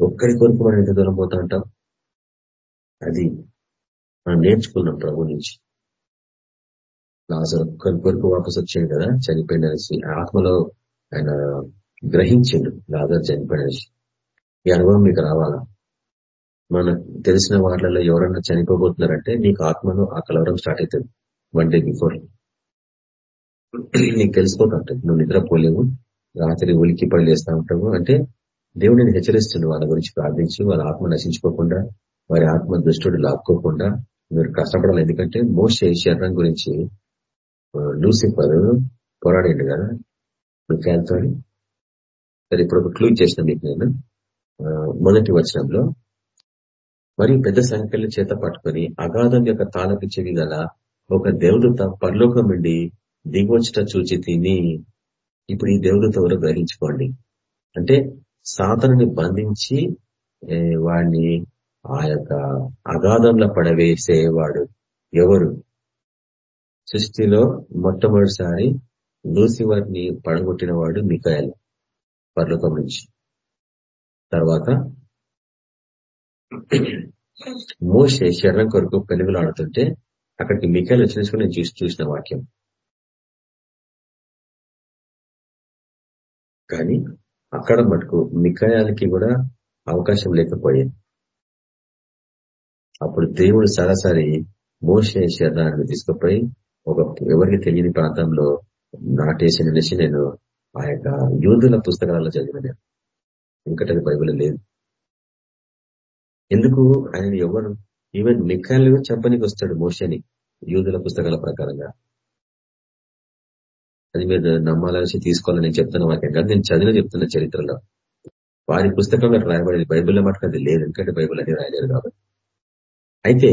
ఒక్కరి కొరకు మనం ఎంత దూరం పోతా ఉంటాం? అది మనం నేర్చుకున్నాం ప్రభు నుంచి. లాజర్ కొన్ని కొరకు వాపసు వచ్చాడు కదా చనిపోయినసి ఆత్మలో ఆయన గ్రహించిండు. లాజర్ చనిపోయినసి ఈ అనుభవం మీకు రావాలా? మనకు తెలిసిన వాళ్ళలో ఎవరన్నా చనిపోబోతున్నారంటే నీకు ఆత్మలో ఆ కలవరం స్టార్ట్ అవుతుంది. One day before. నీకు తెలిసిపోతుంటది నువ్వు నిద్రపోలేవు. రాత్రి ఉలికి పడి లేస్తా ఉంటావు. అంటే దేవుడిని హెచ్చరిస్తుండే. వాళ్ళ గురించి ప్రార్థించి. వాళ్ళ ఆత్మ నశించుకోకుండా వారి ఆత్మ దుష్టుడు లాక్కోకుండా. మీరు కష్టపడాలి. ఎందుకంటే మోసే శరీరం గురించి లూసిఫర్ పోరాడిండు కదా. మికాయలతో సరే ఇప్పుడు ఒక క్లూ చేసిన మీకు నేను. మొదటి వచనంలో మరియు పెద్ద సంఖ్యలు చేత పట్టుకుని అగాధం యొక్క తాళపు చెవి గల ఒక దేవుడుత పరలోకం నుండి దిగొచ్చట చూచి తిని ఇప్పుడు ఈ దేవుడితో ఎవరు గ్రహించుకోండి. అంటే సాధనని బంధించి వాడిని ఆ యొక్క అగాధంలో పడవేసేవాడు ఎవరు? సృష్టిలో మొట్టమొదటిసారి లూసివర్ని పడగొట్టిన వాడు మికాయల్ పర్లోకం నుంచి. తర్వాత మోసే శరణం కొరకు పెనుగులాడుతుంటే అక్కడికి మికాయలు వచ్చినట్టు నేను చూసి చూసిన వాక్యం. కానీ అక్కడ మటుకు మికాయాలకి కూడా అవకాశం లేకపోయింది. అప్పుడు దేవుడు సరాసరి మోసే శరణాన్ని తీసుకుపోయి ఒక ఎవరికి తెలియని ప్రాంతంలో నాటేసిన నుంచి నేను ఆ యొక్క యూదుల పుస్తకాలలో చదివాను. ఇంకటది బైబిల్ లేదు. ఎందుకు? ఆయన ఎవరు? ఈవెన్ మిఖాయిలు చెప్పనికి వస్తాడు మోషని యూదుల పుస్తకాల ప్రకారంగా. అది మీరు నమ్మాలని తీసుకోవాలని నేను చెప్తున్నా వాక్యం కాదు నేను చదివిన చెప్తున్న చరిత్రలో. వారి పుస్తకంలో రాయబడేది. బైబిల్లో మటుకు అది లేదు. ఎందుకంటే బైబిల్ అనేది రాయలేదు కాబట్టి. అయితే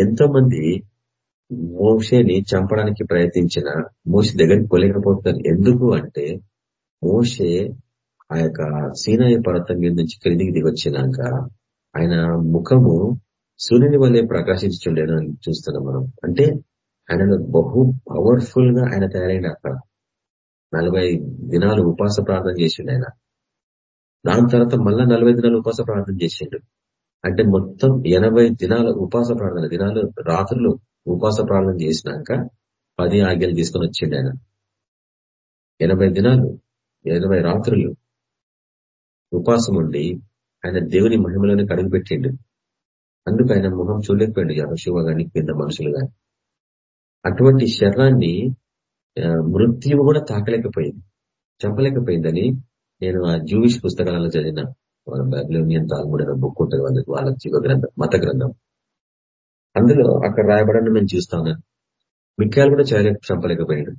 ఎంతో మంది మోషేని చంపడానికి ప్రయత్నించిన మోషి దగ్గరికి పోలేకపోతున్నారు ఎందుకు అంటే మోషే ఆ యొక్క సీనాయ పర్వతం మీద నుంచి క్రిందికి దిగొచ్చినాక ఆయన ముఖము సూర్యుని వల్లే ప్రకాశించుండేను చూస్తున్నాం మనం. అంటే ఆయన బహు పవర్ఫుల్గా ఆయన తయారైన అక్కడ నలభై దినాలు ఉపాస ప్రార్థన చేసిండు ఆయన. దాని తర్వాత మళ్ళా నలభై దినాలు ఉపాస ప్రార్థన చేసిండు. అంటే మొత్తం ఎనభై దినాల ఉపాస ప్రార్థన దినాలు రాత్రులు ఉపాస ప్రార్థన చేసినాక పది ఆజ్ఞలు తీసుకొని వచ్చిండు ఆయన. ఎనభై దినాలు ఎనభై రాత్రులు ఉపాసం ఉండి ఆయన దేవుని మహిమలోనే కడుగు పెట్టిండు అందుకు ఆయన ముఖం చూడలేకపోయాడు యహశివ గాని కింద మనుషులు గాని. అటువంటి శరీరాన్ని మృత్యువు కూడా తాకలేకపోయింది. చంపలేకపోయిందని నేను ఆ జూవిష్ పుస్తకాలలో చదివిన బైబిలోనియన్ తాల్ముడ్ బుక్ ఉంటుంది వాళ్ళకి వాళ్ళ జీవ గ్రంథం మత గ్రంథం. అందులో అక్కడ రాయబడని మేము చూస్తాం మిక్కాయలు కూడా చేయలే చంపలేకపోయాడు.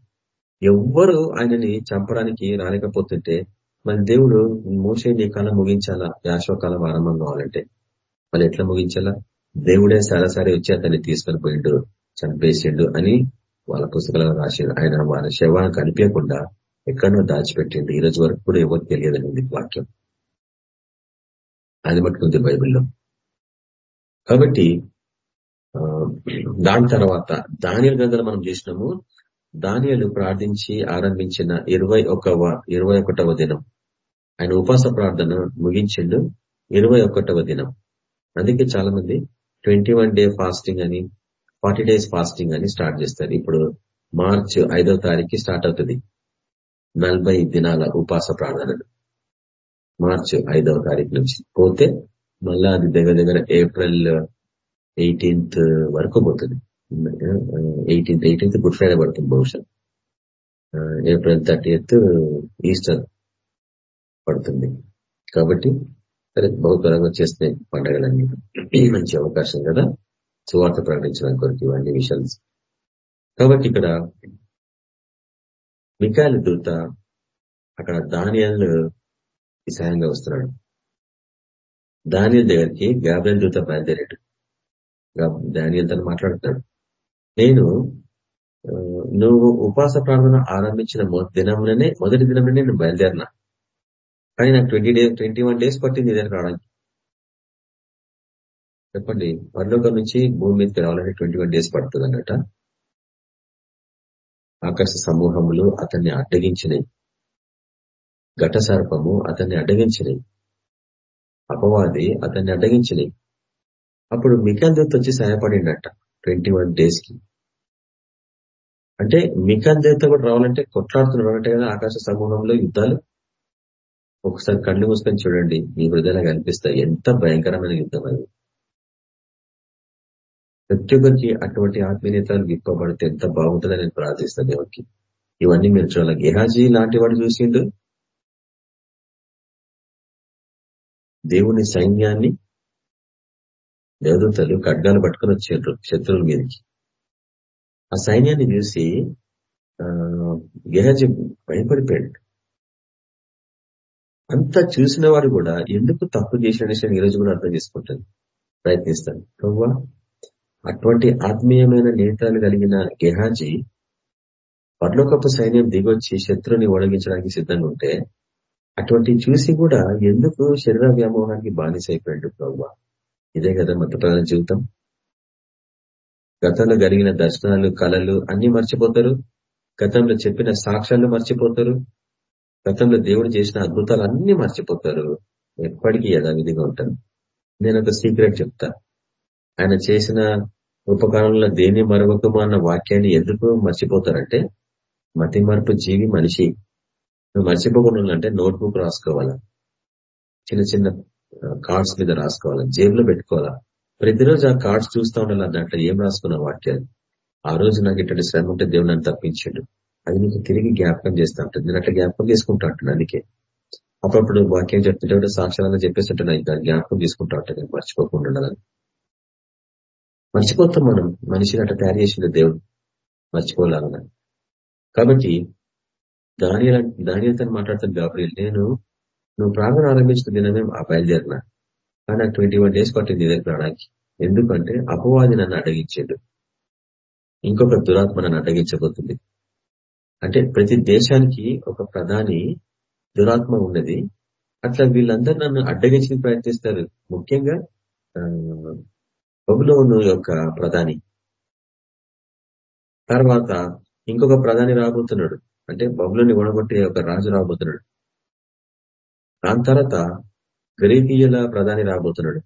ఎవ్వరు ఆయనని చంపడానికి రాలేకపోతుంటే మన దేవుడు మోసే నీ కాలం ముగించాలా? యాశ్వకాలం ఆరంభం కావాలంటే మళ్ళీ ఎట్లా ముగించాలా? దేవుడే సరాసరి వచ్చి అతన్ని తీసుకొని పోయిండు చంపేసిండు అని వాళ్ళ పుస్తకాలను రాసిండు. ఆయన వాళ్ళ శవాన్ని కనిపించకుండా ఎక్కడో దాచిపెట్టిండు. ఈ రోజు వరకు కూడా ఎవరు తెలియదని వాక్యం. అది మట్టుకుంది బైబిల్లో. కాబట్టి దాని తర్వాత దానియల్ గ్రంథాలు మనం చేసినాము. దానియలు ప్రార్థించి ఆరంభించిన ఇరవై ఒకవ ఇరవై ఒకటవ దినం. ఆయన ఉపాస ప్రార్థన ముగించిండు ఇరవై ఒకటవ దినం. అందుకే చాలా మంది ట్వంటీ డే ఫాస్టింగ్ అని ఫార్టీ డేస్ ఫాస్టింగ్ అని స్టార్ట్ చేస్తారు. ఇప్పుడు మార్చ్ ఐదవ తారీఖు స్టార్ట్ అవుతుంది. నలభై దినాల ఉపాస ప్రార్థనలు మార్చ్ ఐదవ తారీఖు నుంచి. పోతే మళ్ళా అది దగ్గర దగ్గర ఏప్రిల్ ఎయిటీన్త్ వరకు పోతుంది. ఎయిటీన్త్ ఎయిటీన్త్ గుడ్ ఫ్రైడే పడుతుంది బహుశా. ఏప్రిల్ థర్టీఎత్ ఈస్టర్ పడుతుంది. కాబట్టి సరే బహు త్వరగా వచ్చేస్తున్నాయి పండగలన్నీ మంచి అవకాశం కదా. సువార్త ప్రకటించడం కొరకు ఇవన్నీ విషయాలు. కాబట్టి ఇక్కడ మికాయల దూత అక్కడ ధాన్యాలు విసాయంగా వస్తున్నాడు. ధాన్యం దగ్గరికి గాబ్రియల్ దూత బయలుదేరాడు. ధాన్యంతో మాట్లాడుతున్నాడు నేను నువ్వు ఉపాస ప్రార్థన ఆరంభించిన దినంలోనే మొదటి దినంలోనే నేను బయలుదేరినా? కానీ నాకు twenty days twenty one days పట్టింది ఇదే రావడానికి చెప్పండి పరలోకం నుంచి భూమి మీదకి రావాలంటే ట్వంటీ వన్ డేస్ పడుతుంది అన్నట. ఆకాశ సమూహములు అతన్ని అడ్డగించినాయి ఘట సర్పము అతన్ని అడ్డగించినాయి అపవాది అతన్ని అడ్డగించినాయి అప్పుడు మికాందేవత వచ్చి సహాయపడిండట ట్వంటీ వన్ డేస్కి అంటే మికాందేవత కూడా రావాలంటే కొట్లాడుతున్నాడు కదా ఆకాశ సమూహంలో యుద్ధాలు. ఒకసారి కళ్ళు మూసుకొని చూడండి మీ హృదయాలు కనిపిస్తాయి ఎంత భయంకరమైన యుద్ధం అది. ప్రతి ఒక్కరికి అటువంటి ఆత్మీయతలు విప్పబడితే ఎంత బాగుంటుందని నేను ప్రార్థిస్తాను దేవుడికి ఇవన్నీ మీరు చూడాలి. గెహాజీ లాంటి వాడు చూసిండు. దేవుని సైన్యాన్ని దేవదూతలు ఖడ్గాలు పట్టుకుని వచ్చారు శత్రువుల మీదకి. ఆ సైన్యాన్ని చూసి గెహజీ భయపడిపోయాడు. అంతా చూసిన వాడు కూడా ఎందుకు తప్పు చేసిన విషయం ఈరోజు కూడా అర్థం చేసుకుంటాను ప్రయత్నిస్తాను ప్రవ్వా అటువంటి ఆత్మీయమైన నేత్రాలు కలిగిన గెహాజీ పర్లోకపు సైన్యం దిగొచ్చి శత్రుని ఒడగించడానికి సిద్ధంగా ఉంటే అటువంటి చూసి కూడా ఎందుకు శరీర వ్యామోహానికి బానిసైపోయాడు ప్రవ్వా? ఇదే కదా మతప్రధాన జీవితం. గతంలో జరిగిన దర్శనాలు కళలు అన్ని మర్చిపోతారు. గతంలో చెప్పిన సాక్ష్యాలు మర్చిపోతారు. గతంలో దేవుడు చేసిన అద్భుతాలు అన్ని మర్చిపోతారు. ఎప్పటికీ యథావిధిగా ఉంటాను నేను ఒక సీక్రెట్ చెప్తా. ఆయన చేసిన ఉపకారంలో దేని మరొకము అన్న వాక్యాన్ని ఎందుకు మర్చిపోతారంటే మతి మరపు జీవి మనిషి. నువ్వు మర్చిపోకుండా అంటే నోట్బుక్ రాసుకోవాలా? చిన్న చిన్న కార్డ్స్ మీద రాసుకోవాలా? జేబులో పెట్టుకోవాలా? ప్రతిరోజు ఆ కార్డ్స్ చూస్తూ ఉండాలి? దాంట్లో ఏం రాసుకున్న వాక్యాలు ఆ రోజు నాకు ఇటువంటి శ్రమ ఉంటే దేవుడు నన్ను తప్పించాడు. అది నీకు తిరిగి జ్ఞాపకం చేస్తా ఉంటుంది. నేను అట్లా జ్ఞాపకం చేసుకుంటా ఉంటాను అందుకే. అప్పుడప్పుడు వాక్యం చెప్తుంటే సాక్షాలను చెప్పేసి దాన్ని జ్ఞాపకం తీసుకుంటా ఉంటాను మర్చిపోకుండా ఉండాలని. మర్చిపోతాం మనం. మనిషిని అట్లా తయారు చేసింది దేవుడు. మర్చిపోలాలన్న కాబట్టి దాని దానితో మాట్లాడుతాను కాబట్టి నేను నువ్వు ప్రార్థన ఆరంభించిన దినమే బయలుదేరిన? కానీ నాకు ట్వంటీ వన్ డేస్ పట్టింది దగ్గర రావడానికి ఎందుకంటే అపవాది నన్ను అడ్డగించాడు. ఇంకొక దురాత్మ నన్ను అడ్డగించబోతుంది. అంటే ప్రతి దేశానికి ఒక ప్రధాని దురాత్మ ఉన్నది. అట్లా వీళ్ళందరూ నన్ను అడ్డగించి ప్రయత్నిస్తారు. ముఖ్యంగా బబులోను యొక్క ప్రధాని. తర్వాత ఇంకొక ప్రధాని రాబోతున్నాడు. అంటే బబులోని ఒడగొట్టే ఒక రాజు రాబోతున్నాడు. దాని తర్వాత గ్రీకీయుల ప్రధాని రాబోతున్నాడు.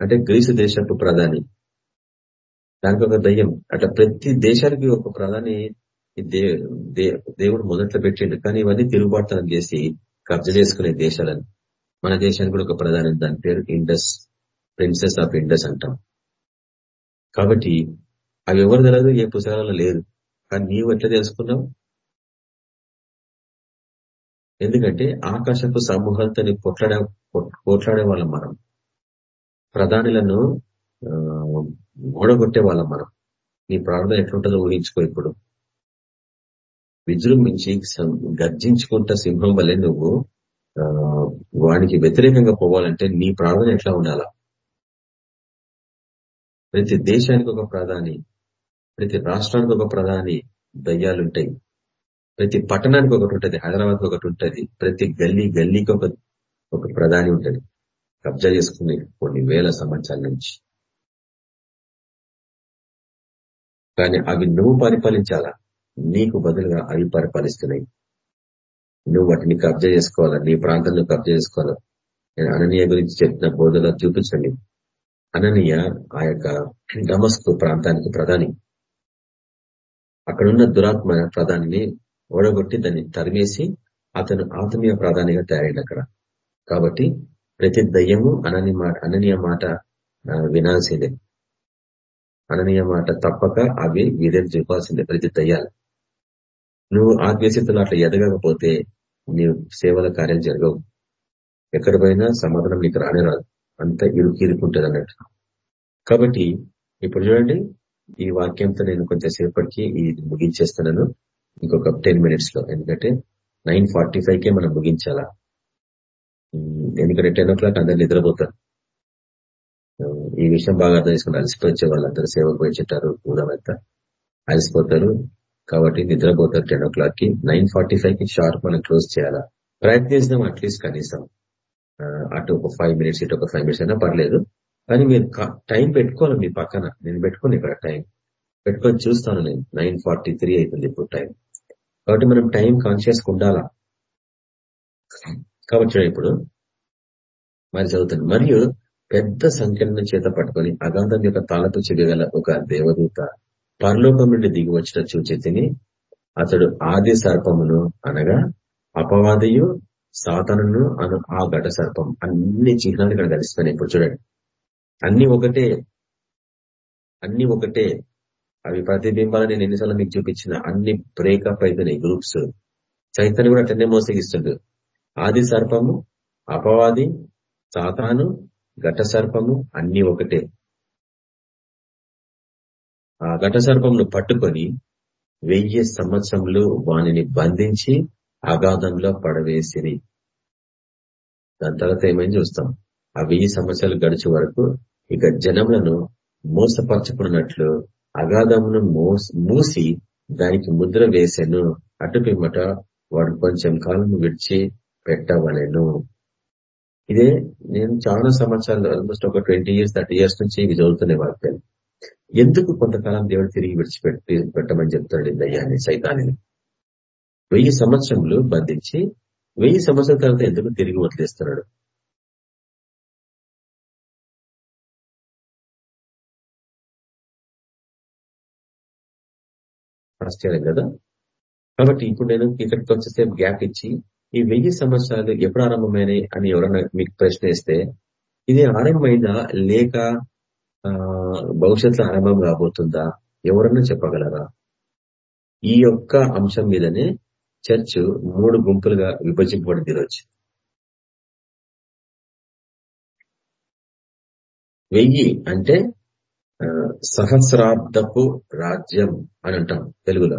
అంటే గ్రీసు దేశపు ప్రధాని. దానికి ఒక దయ్యం. అట్లా ప్రతి దేశానికి ఒక ప్రధాని దేవుడు మొదట్లో పెట్టిండు. కానీ ఇవన్నీ తిరుగుబాటుతనం చేసి కబ్జ చేసుకునే దేశాలను. మన దేశానికి కూడా ఒక ప్రధాని దాని పేరు ఇండస్ ప్రిన్సెస్ ఆఫ్ ఇండస్ అంటాం. కాబట్టి అవి ఎవరు తెలియదు ఏ పుస్తకాలలో లేదు కానీ నీవు ఎట్లా తెలుసుకున్నావు? ఎందుకంటే ఆకాశపు సమూహాలతో కొట్లాడే కొట్లాడే వాళ్ళం మనం. ప్రధానులను ఓడగొట్టే వాళ్ళం మనం. నీ ప్రార్థన ఎట్లుంటుందో ఊహించుకో ఇప్పుడు. విజృంభించి గర్జించుకుంటా సింహం వల్లే నువ్వు వానికి వ్యతిరేకంగా పోవాలంటే నీ ప్రార్థన ఎట్లా ఉండాలా? ప్రతి దేశానికి ఒక ప్రధాని ప్రతి రాష్ట్రానికి ఒక ప్రధాని దయ్యాలుంటాయి. ప్రతి పట్టణానికి ఒకటి ఉంటుంది హైదరాబాద్ ఒకటి ఉంటుంది ప్రతి గల్లీ గల్లీకి ఒక ఒక ప్రధాని ఉంటుంది. కబ్జా చేసుకుని కొన్ని వేల సంవత్సరాల నుంచి. కానీ అవి నువ్వు పరిపాలించాలా? నీకు బదులుగా అవి పరిపాలిస్తున్నాయి. నువ్వు వాటిని కబ్జా చేసుకోవాలా? నీ ప్రాంతంలో కబ్జా చేసుకోవాలా? నేను అననీయ గురించి చెప్పిన బోధలో చూపించండి. అననీయ ఆ యొక్క డమస్కు ప్రాంతానికి ప్రధాని. అక్కడున్న దురాత్మ ప్రధానిని ఓడగొట్టి దాన్ని తరిమేసి అతను ఆత్మీయ ప్రాధాన్యత తయారైంది అక్కడ. కాబట్టి ప్రతి దయ్యము అనని మాట అననీయ మాట వినాల్సిందే. అననీయ మాట తప్పక అవి వీధం చూపాల్సిందే ప్రతి దయ్యాలు. నువ్వు ఆత్మీయస్థితులు అట్లా ఎదగకపోతే నీ సేవల కార్యాలు జరగవు. ఎక్కడ పోయినా సమాధానం నీకు రానే రాదు. అంత ఇరుకిరుకుంటుంది అన్నట్టు. కాబట్టి ఇప్పుడు చూడండి ఈ వాక్యంతో నేను కొంచెంసేపటికి ఇది ముగించేస్తున్నాను. ఇంకొక టెన్ మినిట్స్లో. ఎందుకంటే నైన్ ఫార్టీ ఫైవ్ కే మనం ముగించాలా? ఎందుకంటే టెన్ ఓ క్లాక్ అందరు నిద్రపోతారు. ఈ విషయం బాగా అర్థం చేసుకుని అలసిపోయే వాళ్ళందరూ సేవకు పోయించారు ఊరమంతా అలసిపోతారు కాబట్టి నిద్రపోతారు టెన్ ఓ క్లాక్కి. నైన్ ఫార్టీ ఫైవ్కి షార్ప్ మనం క్లోజ్ చేయాలా? ప్రయత్నిస్తాం అట్లీస్ట్ కనీసం. అటు ఒక ఫైవ్ మినిట్స్ ఇటు ఒక ఫైవ్ మినిట్స్ అయినా పర్లేదు. కానీ మీరు టైం పెట్టుకోవాలి మీ పక్కన. నేను పెట్టుకోను ఇక్కడ టైం పెట్టుకొని చూస్తాను నేను. నైన్ ఫార్టీ త్రీ అవుతుంది ఇప్పుడు టైం కాబట్టి మనం టైం కాన్షియస్ ఉండాలా? కాబట్టి ఇప్పుడు మరి చదువుతుంది మరియు పెద్ద సంఖ్యలను చేత పట్టుకొని అగాధం యొక్క తాళతో చెగగల ఒక దేవదూత పరలోకం నుండి దిగి వచ్చిన చూచితిని అతడు ఆది సర్పమును అనగా అపవాదియు సాతనును అను ఆ ఘట సర్పం. అన్ని చిహ్నాలు ఇక్కడ కలిసిపోయినాయి. ఇప్పుడు చూడండి. అన్ని ఒకటే. అన్ని ఒకటే. అవి ప్రతిబింబాలు నేను ఎన్నిసార్లు మీకు చూపించిన అన్ని బ్రేకప్ అయిపోయినాయి గ్రూప్స్ చైతన్యం కూడా అట్లనే మోసగిస్తుండు. ఆది సర్పము అపవాది సాతాను ఘట సర్పము అన్ని ఒకటే. ఆ ఘట సర్పమును పట్టుకొని వెయ్యి సంవత్సరములు వానిని బంధించి అగాధంలో పడవేసిరి. దాని తర్వాత ఏమైంది చూస్తాం. ఆ వెయ్యి సంవత్సరాలు గడిచే వరకు ఇక జనములను మోసపరచుకున్నట్లు అగాధమును మూసి దానికి ముద్ర వేసాను. అటు పిమ్మట వాడు కొంచెం కాలం విడిచి పెట్టవలేను. ఇదే నేను చాలా సంవత్సరాలు ఆల్మోస్ట్ ఒక ట్వంటీ ఇయర్స్ థర్టీ ఇయర్స్ నుంచి ఇవి చదువుతున్నాయి వాక్యాలు ఎందుకు కొంతకాలం దేవుడు తిరిగి విడిచిపెట్టి పెట్టమని చెప్తాడు దయ్యాన్ని సైతాన్ని? వెయ్యి సంవత్సరములు బంధించి వెయ్యి సంవత్సరాల తర్వాత ఎందుకు తిరిగి వదిలేస్తున్నాడు? ఆశ్చర్యం కదా. కాబట్టి ఇప్పుడు నేను ఇక్కడికి వచ్చేసేపు గ్యాప్ ఇచ్చి ఈ వెయ్యి సంవత్సరాలు ఎప్పుడు ఆరంభమైనాయి అని ఎవరన్నా మీకు ప్రశ్నిస్తే ఇది ఆరంభమైందా? లేక భవిష్యత్తులో ఆరంభం కాబోతుందా? ఎవరన్నా చెప్పగలరా? ఈ యొక్క అంశం మీదనే చర్చ్ మూడు గుంపులుగా విభజింపబడింది ఈరోజు. వెయ్యి అంటే సహస్రాబ్దపు రాజ్యం అని అంటాం తెలుగులో.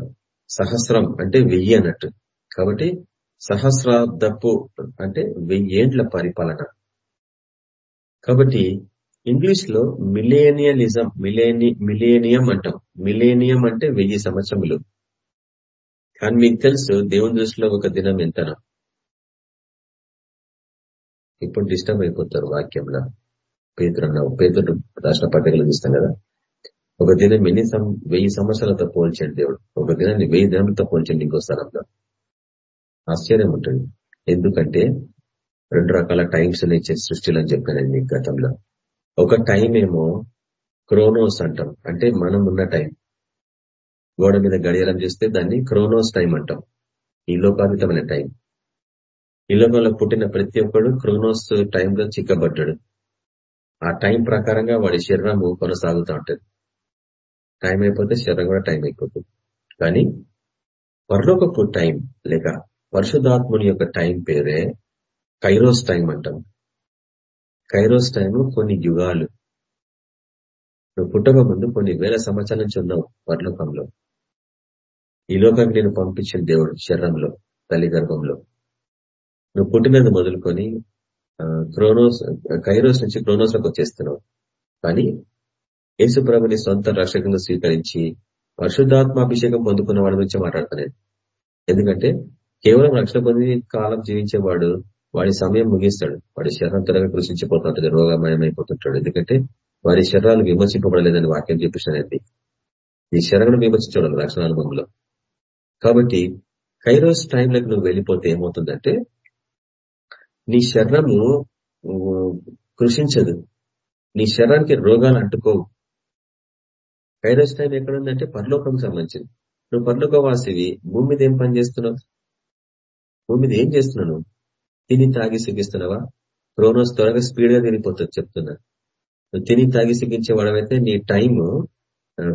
సహస్రం అంటే వెయ్యి అన్నట్టు. కాబట్టి సహస్రాబ్దపు అంటే వెయ్యేండ్ల పరిపాలన. కాబట్టి ఇంగ్లీష్లో మిలేనియలిజం మిలేని మిలేనియం అంటాం. మిలేనియం అంటే వెయ్యి సంవత్సరములు. కానీ మీకు తెలుసు దేవుని దృష్టిలో ఒక దినం ఎంతనా? ఇప్పుడు డిస్టర్బ్ అయిపోతారు వాక్యంలో. పేతురు పేదరు రాష్ట్ర పట్టికలు చూస్తాం కదా. ఒక దినం ఎన్ని వెయ్యి సంవత్సరాలతో పోల్చండి దేవుడు. ఒక దినాన్ని వెయ్యి దినములతో పోల్చండి ఇంకో స్థలంలో ఆశ్చర్యం ఉంటుంది. ఎందుకంటే రెండు రకాల టైమ్స్ నేచే సృష్టిలో అని చెప్పాను మీకు గతంలో. ఒక టైం ఏమో క్రోనోస్ అంటాం. అంటే మనం ఉన్న టైం గోడ మీద గడియారం చేస్తే దాన్ని క్రోనోస్ టైం అంటాం. ఈ లోకాతీతమైన టైం ఈ లోకంలో పుట్టిన ప్రతి ఒక్కడు క్రోనోస్ టైంలో చిక్కబడ్డాడు. ఆ టైం ప్రకారంగా వాడి శరీరము కొనసాగుతూ ఉంటుంది టైం అయిపోతే శరీరం కూడా టైం అయిపోతుంది. కానీ పరలోకపు టైం లేక పరిశుధాత్ముని యొక్క టైం పేరే కైరోస్ టైం అంటాం. కైరోస్ టైము కొన్ని యుగాలు. నువ్వు పుట్టక ముందు కొన్ని వేల సంవత్సరాల నుంచి ఉన్నావు పరలోకంలో. ఈ లోకానికి నేను పంపించిన దేవుడు శరీరంలో తల్లి గర్భంలో. నువ్వు పుట్టినది మొదలుకొని క్రోనోస్ కైరోస్ నుంచి క్రోనోస్లోకి వచ్చేస్తున్నావు కానీ యేసుప్రభుని సొంత రక్షకంగా స్వీకరించి పరిశుద్ధాత్మాభిషేకం పొందుకున్న వాడి గురించి మాట్లాడుతున్నాను ఎందుకంటే కేవలం రక్షణ పొంది కాలం జీవించేవాడు వాడి సమయం ముగిస్తాడు. వాడి శరీరం త్వరగా కృషించిపోతుంటది రోగమయమైపోతుంటాడు. ఎందుకంటే వారి శరీరాలు విమర్శింపబడలేదని వాక్యం చూపించినది ఈ శరణను విమర్శించడం రక్షణ అనుభవంలో కాబట్టి కైరోస్ టైంలకు నువ్వు వెళ్ళిపోతే ఏమవుతుందంటే నీ శరీరము కృషించదు. నీ శరీరానికి రోగాలు అంటుకోవు. కైరస్ టైం ఎక్కడుందంటే పరలోకం సంబంధించింది. నువ్వు పరలోకవాసివి భూమి మీద ఏం పని చేస్తున్నావు? భూమి మీద ఏం చేస్తున్నావు తిని తాగి సిగిస్తున్నావా క్రోనోస్ త్వరగా స్పీడ్గా తిరిగిపోతుంది చెప్తున్నా. నువ్వు తిని తాగి సిగ్గించే వాడవైతే నీ టైము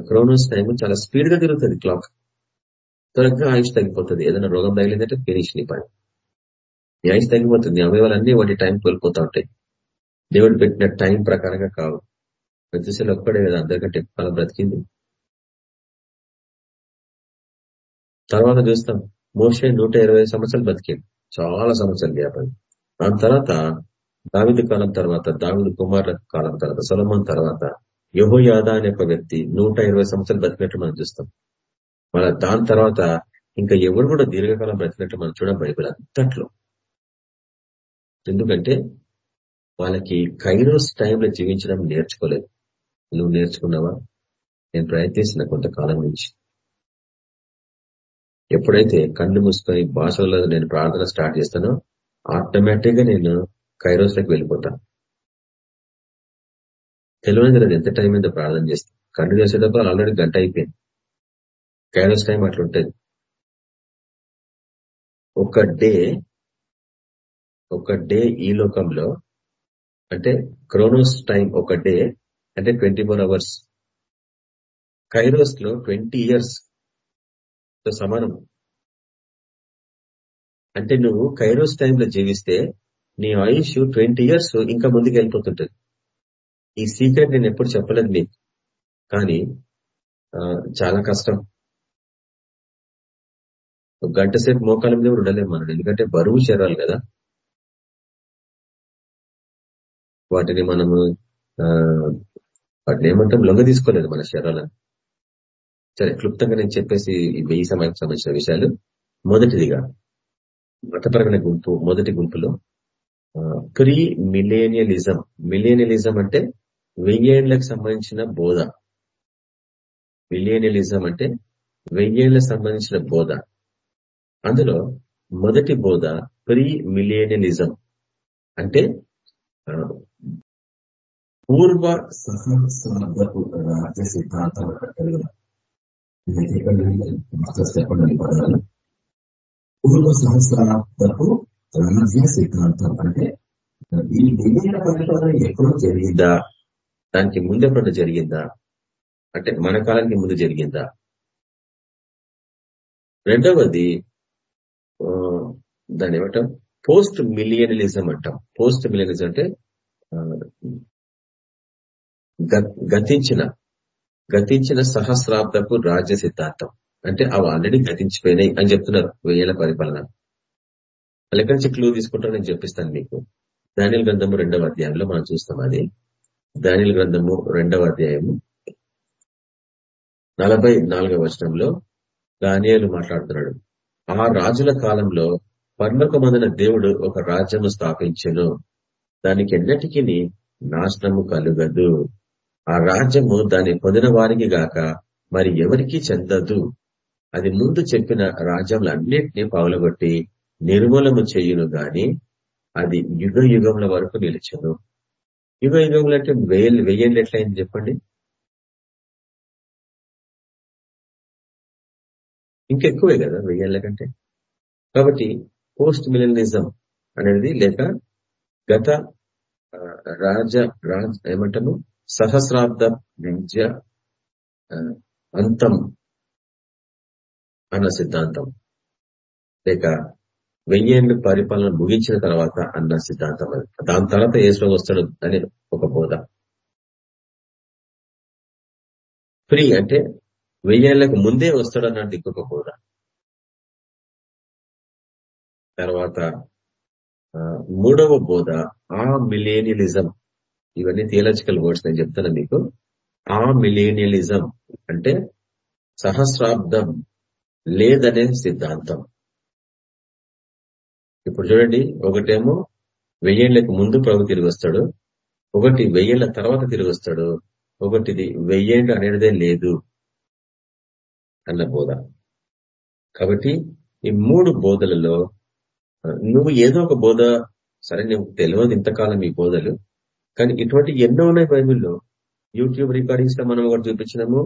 క్రోనోస్ టైం చాలా స్పీడ్గా తిరుగుతుంది క్లాక్. త్వరగా ఆయుష్ తగ్గిపోతుంది. ఏదైనా రోగం తగిలిందంటే ఫినిష్ నీ పని. నీ తగ్గిపోతుంది? అవయవాలన్నీ వాటి టైం కోల్పోతా ఉంటాయి. దేవుడు పెట్టిన టైం ప్రకారంగా కావు. ప్రతిశలు ఒక్కడే కదా అందరికంటే ఎక్కువ బ్రతికింది. తర్వాత చూస్తాం. మోసే నూట ఇరవై సంవత్సరాలు బతికింది చాలా సంవత్సరాలు వ్యాపారం దాని తర్వాత దావిది కాలం తర్వాత దావిది కుమార్ కాలం తర్వాత సొలమన్ తర్వాత యహోయాదా అనే ఒక వ్యక్తి నూట ఇరవై సంవత్సరాలు బతికినట్టు మనం చూస్తాం. మళ్ళీ దాని తర్వాత ఇంకా ఎవరు కూడా దీర్ఘకాలం బ్రతికినట్టు మనం చూడం బైబిల్ అంతట్లో. ఎందుకంటే వాళ్ళకి కైరోస్ టైంలో జీవించడం నేర్చుకోలేదు. నువ్వు నేర్చుకున్నావా? నేను ప్రయత్నిస్తున్న కొంతకాలం నుంచి. ఎప్పుడైతే కళ్ళు మూసుకొని భాషలో నేను ప్రార్థన స్టార్ట్ చేస్తానో ఆటోమేటిక్గా నేను కైరోస్లోకి వెళ్ళిపోతా. తెలియదు ఎంత టైం అయితే ప్రార్థన చేస్తాను కళ్ళు చేసేటప్పుడు ఆల్రెడీ గంట అయిపోయింది. కైరోస్ టైం అట్లుంటుంది. ఒక డే ఒక డే ఈ లోకంలో అంటే క్రోనోస్ టైం ఒక డే అంటే ట్వంటీ ఫోర్ అవర్స్. కైరోస్లో ట్వంటీ ఇయర్స్తో సమానం. అంటే నువ్వు కైరోస్ టైంలో జీవిస్తే నీ ఆయుష్ ట్వంటీ ఇయర్స్ ఇంకా ముందుకు వెళ్ళిపోతుంటది. ఈ సీక్రెట్ నేను ఎప్పుడు చెప్పలేదు మీకు. కానీ చాలా కష్టం. గంట సేపు మోకాల మీద కూడా ఉండలేము మనం. ఎందుకంటే బరువు చేరాలి కదా. వాటిని మనము వాటిని ఏమంటాం లొంగ తీసుకోలేదు మన శరీరాలను. సరే క్లుప్తంగా నేను చెప్పేసి ఈ వెయ్యి సమయానికి సంబంధించిన విషయాలు. మొదటిదిగా మతపరమైన గుంపు మొదటి గుంపులో ప్రీ మిలేనియలిజం. మిలేనియలిజం అంటే వెయ్యేళ్ళకు సంబంధించిన బోధ. మిలేనియలిజం అంటే వెయ్యేళ్ళకు సంబంధించిన బోధ. అందులో మొదటి బోధ ప్రీ మిలేనియలిజం. అంటే పూర్వ సహస్రాబ్దపు రాజ్య సిద్ధాంతం చెప్పండి పదాలు పూర్వ సహస్రాబ్దపు రాజ్య సిద్ధాంతం అంటే ఈ దివ్య పరిపాలన ఎప్పుడో జరిగిందా దానికి ముందెప్పుడు జరిగిందా అంటే మన కాలానికి ముందు జరిగిందా రెండవది దాని ఏమంటాం పోస్ట్ మిలియనలిజం అంటాం పోస్ట్ మిలియనలిజం అంటే గతించిన గతించిన సహస్రాబ్దపు రాజ్య సిద్ధాంతం. అంటే అవి ఆల్రెడీ గతించిపోయినాయి అని చెప్తున్నారు వెయ్యేళ్ళ పరిపాలన. ఎక్కడి నుంచి క్లూ తీసుకుంటారని నేను చెప్పిస్తాను మీకు. ధాన్యుల గ్రంథము రెండవ అధ్యాయంలో మనం చూస్తాం అది. ధాన్యుల గ్రంథము రెండవ అధ్యాయము నలభై నాలుగవ వచనంలో దానియాలు మాట్లాడుతున్నాడు. ఆ రాజుల కాలంలో పర్లోకమందిన దేవుడు ఒక రాజ్యము స్థాపించను. దానికి ఎన్నటికీ నాశనము కలుగదు. ఆ రాజ్యము దాన్ని పొందిన వారికి గాక మరి ఎవరికి చెందదు. అది ముందు చెప్పిన రాజ్యములన్నింటినీ పగలగొట్టి నిర్మూలము చేయును గాని అది యుగ యుగముల వరకు నిలిచను. యుగ యుగములు అంటే వెయ్యి వెయ్యేళ్ళు ఎట్లయింది చెప్పండి? ఇంకెక్కువే కదా వెయ్యేళ్ళ కంటే. కాబట్టి పోస్ట్ మిలనిజం అనేది లేక గత రాజ రాజ ఏమంటాము? సహస్రాబ్ద విద్య అంతం అన్న సిద్ధాంతం. లేక వెయ్యేళ్ళు పరిపాలన ముగించిన తర్వాత అన్న సిద్ధాంతం అది. దాని తర్వాత ఏసులో వస్తాడు అని ఒక బోధ. ఫ్రీ అంటే వెయ్యేళ్ళకు ముందే వస్తాడు అన్నది ఇంకొక బోధ. తర్వాత మూడవ బోధ ఆ మిలేనియలిజం. ఇవన్నీ థియలాజికల్ వర్డ్స్ నేను చెప్తాను మీకు. ఆ మిలీనియలిజం అంటే సహస్రాబ్దం లేదనే సిద్ధాంతం. ఇప్పుడు చూడండి ఒకటేమో వెయ్యేళ్ళకు ముందు ప్రభు తిరిగి వస్తాడు ఒకటి వెయ్యేళ్ళ తర్వాత తిరిగి వస్తాడు ఒకటిది వెయ్యేళ్ళు అనేదే లేదు అన్న బోధ. కాబట్టి ఈ మూడు బోధలలో నువ్వు ఏదో ఒక బోధ సరే నీకు తెలియదు ఇంతకాలం ఈ బోధలు కానీ ఇటువంటి ఎన్నో ఉన్నాయి బైబిల్లో. యూట్యూబ్ రికార్డింగ్స్లో మనం ఒకటి చూపించినాము.